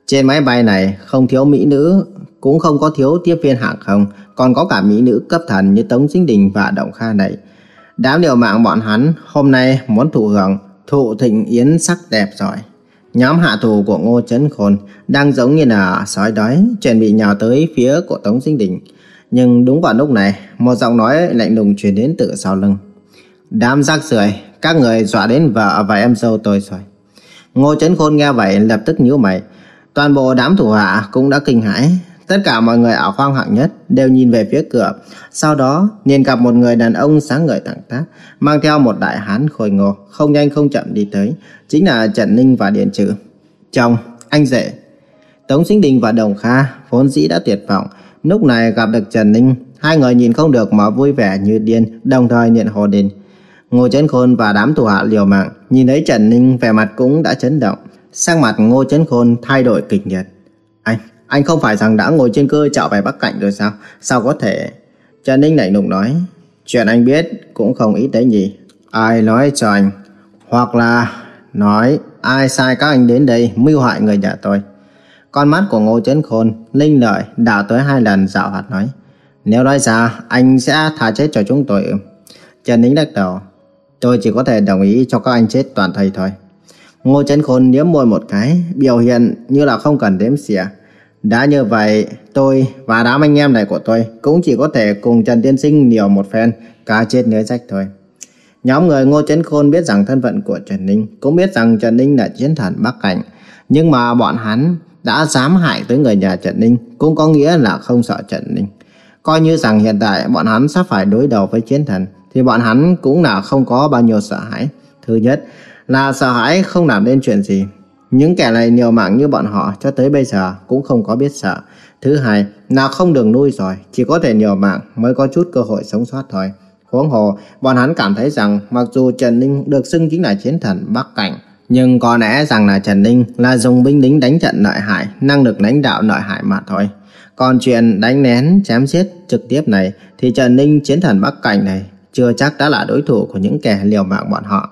Trên máy bay này không thiếu mỹ nữ, cũng không có thiếu tiếp viên hàng không, còn có cả mỹ nữ cấp thần như Tống Chính Đình và Động Kha này. Đám điều mạng bọn hắn hôm nay muốn thụ hưởng thụ thịnh yến sắc đẹp rồi. Nhóm hạ thủ của Ngô Chấn Khôn đang giống như là sói đói, chuẩn bị nhào tới phía của Tống Sinh Đình. Nhưng đúng vào lúc này, một giọng nói lạnh lùng truyền đến từ sau lưng. Đám rác rưởi các người dọa đến vợ và em dâu tôi rồi. Ngô Chấn Khôn nghe vậy lập tức nhíu mày. Toàn bộ đám thủ hạ cũng đã kinh hãi. Tất cả mọi người ở khoang hạng nhất đều nhìn về phía cửa. Sau đó, nhìn gặp một người đàn ông sáng ngời thẳng tắp, mang theo một đại hán khôi ngô, không nhanh không chậm đi tới. Chính là Trần Ninh và Điền Trừ. Chồng, anh rể. Tống Sinh Đình và Đồng Kha vốn dĩ đã tuyệt vọng. Lúc này gặp được Trần Ninh, hai người nhìn không được mà vui vẻ như điên, đồng thời nhận hồ đình. Ngô Chấn Khôn và đám thủ hạ liều mạng nhìn thấy Trần Ninh vẻ mặt cũng đã chấn động. Sắc mặt Ngô Chấn Khôn thay đổi kịch liệt. Anh, không phải rằng đã ngồi trên cơ trở về Bắc cạnh rồi sao? Sao có thể? Trần Ninh lạnh lùng nói. Chuyện anh biết cũng không ít đấy nhỉ. Ai nói cho anh? Hoặc là nói ai sai các anh đến đây mưu hại người nhà tôi? Con mắt của Ngô Chấn Khôn linh lợi đã tới hai lần dạo hoạt nói. Nếu nói ra anh sẽ thả chết cho chúng tôi Trần Ninh đắc đầu. Tôi chỉ có thể đồng ý cho các anh chết toàn thây thôi. Ngô Chấn Khôn nhếch môi một cái, biểu hiện như là không cần đếm xỉa. Đã như vậy, tôi và đám anh em này của tôi cũng chỉ có thể cùng Trần Tiên Sinh liều một phen, cá chết nới rách thôi. Nhóm người Ngô Chấn Khôn biết rằng thân phận của Trần Ninh, cũng biết rằng Trần Ninh là chiến thần Bắc Cảnh. Nhưng mà bọn hắn đã dám hại tới người nhà Trần Ninh, cũng có nghĩa là không sợ Trần Ninh. Coi như rằng hiện tại bọn hắn sắp phải đối đầu với chiến thần, thì bọn hắn cũng là không có bao nhiêu sợ hãi. Thứ nhất là sợ hãi không làm nên chuyện gì. Những kẻ này nhiều mạng như bọn họ cho tới bây giờ cũng không có biết sợ. Thứ hai là không đường nuôi rồi, chỉ có thể nhiều mạng mới có chút cơ hội sống sót thôi. Huống hồ, bọn hắn cảm thấy rằng mặc dù Trần Ninh được xưng chính là chiến thần Bắc Cảnh, nhưng có lẽ rằng là Trần Ninh là dùng binh lính đánh trận nội hại, năng lực lãnh đạo nội hại mà thôi. Còn chuyện đánh nén, chém giết trực tiếp này thì Trần Ninh chiến thần Bắc Cảnh này chưa chắc đã là đối thủ của những kẻ liều mạng bọn họ.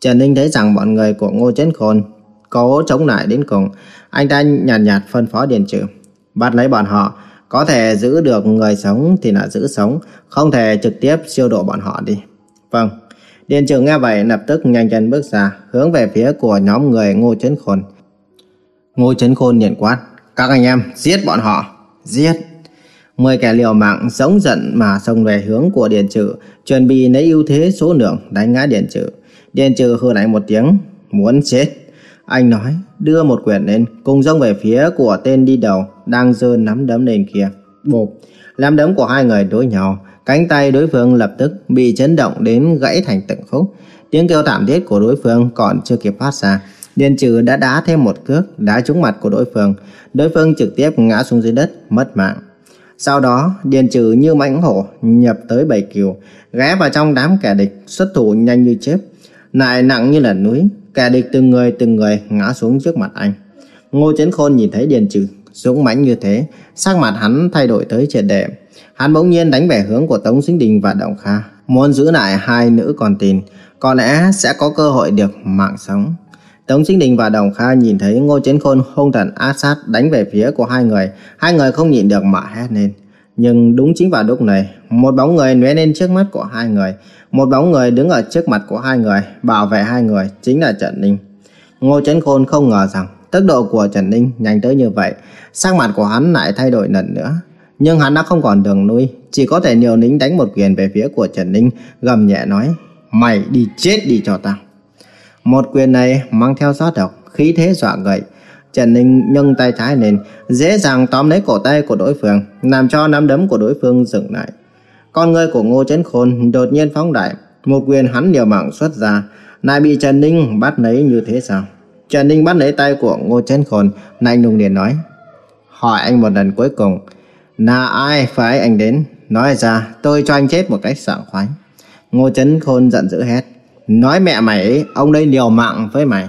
Trần Ninh thấy rằng bọn người của Ngô Chấn Khôn cố chống lại đến cùng. Anh ta nhàn nhạt, nhạt phân phó Điền Trừ. Bắt lấy bọn họ, có thể giữ được người sống thì là giữ sống, không thể trực tiếp siêu độ bọn họ đi. Vâng. Điền Trừ nghe vậy lập tức nhanh chân bước ra, hướng về phía của nhóm người Ngô Chấn Khôn. Ngô Chấn Khôn nhận quát. Các anh em, giết bọn họ. Giết. Mười kẻ liều mạng giống giận mà xông về hướng của Điền Trừ, chuẩn bị lấy ưu thế số lượng đánh ngã Điền Trừ. Điền Trừ hừ lạnh một tiếng, muốn chết. Anh nói, đưa một quyển lên, cùng dông về phía của tên đi đầu, đang giơ nắm đấm lên kia. Bộp, nắm đấm của hai người đối nhau, cánh tay đối phương lập tức bị chấn động đến gãy thành từng khúc. Tiếng kêu thảm thiết của đối phương còn chưa kịp phát ra. Điền trừ đã đá thêm một cước, đá trúng mặt của đối phương. Đối phương trực tiếp ngã xuống dưới đất, mất mạng. Sau đó, Điền trừ như mãnh hổ nhập tới bầy kiều, ghé vào trong đám kẻ địch, xuất thủ nhanh như chớp, lại nặng như là núi, kẻ địch từng người từng người ngã xuống trước mặt anh. Ngô Chấn Khôn nhìn thấy Điền Trừ dũng mãnh như thế, sắc mặt hắn thay đổi tới triệt để. Hắn bỗng nhiên đánh về hướng của Tống Sinh Đình và Đồng Kha, muốn giữ lại hai nữ còn tin, có lẽ sẽ có cơ hội được mạng sống. Tống Sinh Đình và Đồng Kha nhìn thấy Ngô Chấn Khôn hung thần áp sát đánh về phía của hai người, hai người không nhịn được mà hét lên. Nhưng đúng chính vào lúc này, một bóng người lóe lên trước mắt của hai người, một bóng người đứng ở trước mặt của hai người, bảo vệ hai người, chính là Trần Ninh. Ngô Chấn Khôn không ngờ rằng tốc độ của Trần Ninh nhanh tới như vậy, sắc mặt của hắn lại thay đổi lần nữa. Nhưng hắn đã không còn đường nuôi, chỉ có thể liều nính đánh một quyền về phía của Trần Ninh, gầm nhẹ nói, mày đi chết đi cho tao. Một quyền này mang theo gió độc, khí thế dọa người. Trần Ninh nâng tay trái lên, dễ dàng tóm lấy cổ tay của đối phương, làm cho nắm đấm của đối phương dừng lại. Con người của Ngô Chấn Khôn đột nhiên phóng đại, một quyền hắn liều mạng xuất ra, lại bị Trần Ninh bắt lấy như thế sao? Trần Ninh bắt lấy tay của Ngô Chấn Khôn, lạnh lùng liền nói: "Hỏi anh một lần cuối cùng, là ai phải anh đến? Nói ra, tôi cho anh chết một cách sảng khoái." Ngô Chấn Khôn giận dữ hét: "Nói mẹ mày ấy, ông đây liều mạng với mày."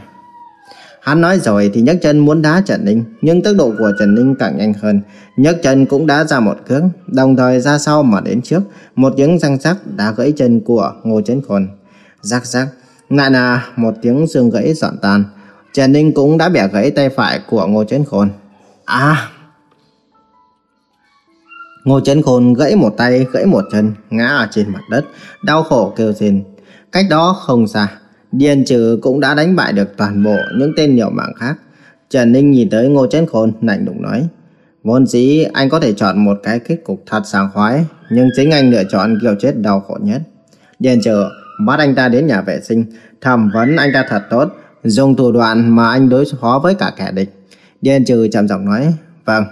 Hắn nói rồi thì nhấc chân muốn đá Trần Ninh, nhưng tốc độ của Trần Ninh càng nhanh hơn. nhấc chân cũng đá ra một cước, đồng thời ra sau mà đến trước, một tiếng răng rắc đã gãy chân của Ngô Chấn Khôn. Rắc rắc, lại là một tiếng xương gãy dọn tan. Trần Ninh cũng đã bẻ gãy tay phải của Ngô Chấn Khôn. À! Ngô Chấn Khôn gãy một tay, gãy một chân, ngã ở trên mặt đất, đau khổ kêu rên. Cách đó không xa, Điền Trừ cũng đã đánh bại được toàn bộ những tên nhiều mạng khác. Trần Ninh nhìn tới Ngô Chấn Khôn, lạnh lùng nói. Vốn dĩ anh có thể chọn một cái kết cục thật sảng khoái, nhưng chính anh lựa chọn kiểu chết đau khổ nhất. Điền Trừ bắt anh ta đến nhà vệ sinh, thẩm vấn anh ta thật tốt, dùng thủ đoạn mà anh đối phó với cả kẻ địch. Điền Trừ trầm giọng nói, vâng.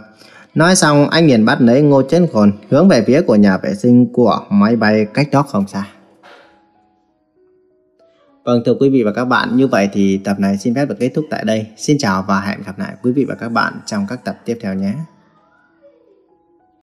Nói xong anh liền bắt lấy Ngô Chấn Khôn hướng về phía của nhà vệ sinh của máy bay cách đó không xa. Vâng thưa quý vị và các bạn, như vậy thì tập này xin phép được kết thúc tại đây. Xin chào và hẹn gặp lại quý vị và các bạn trong các tập tiếp theo nhé.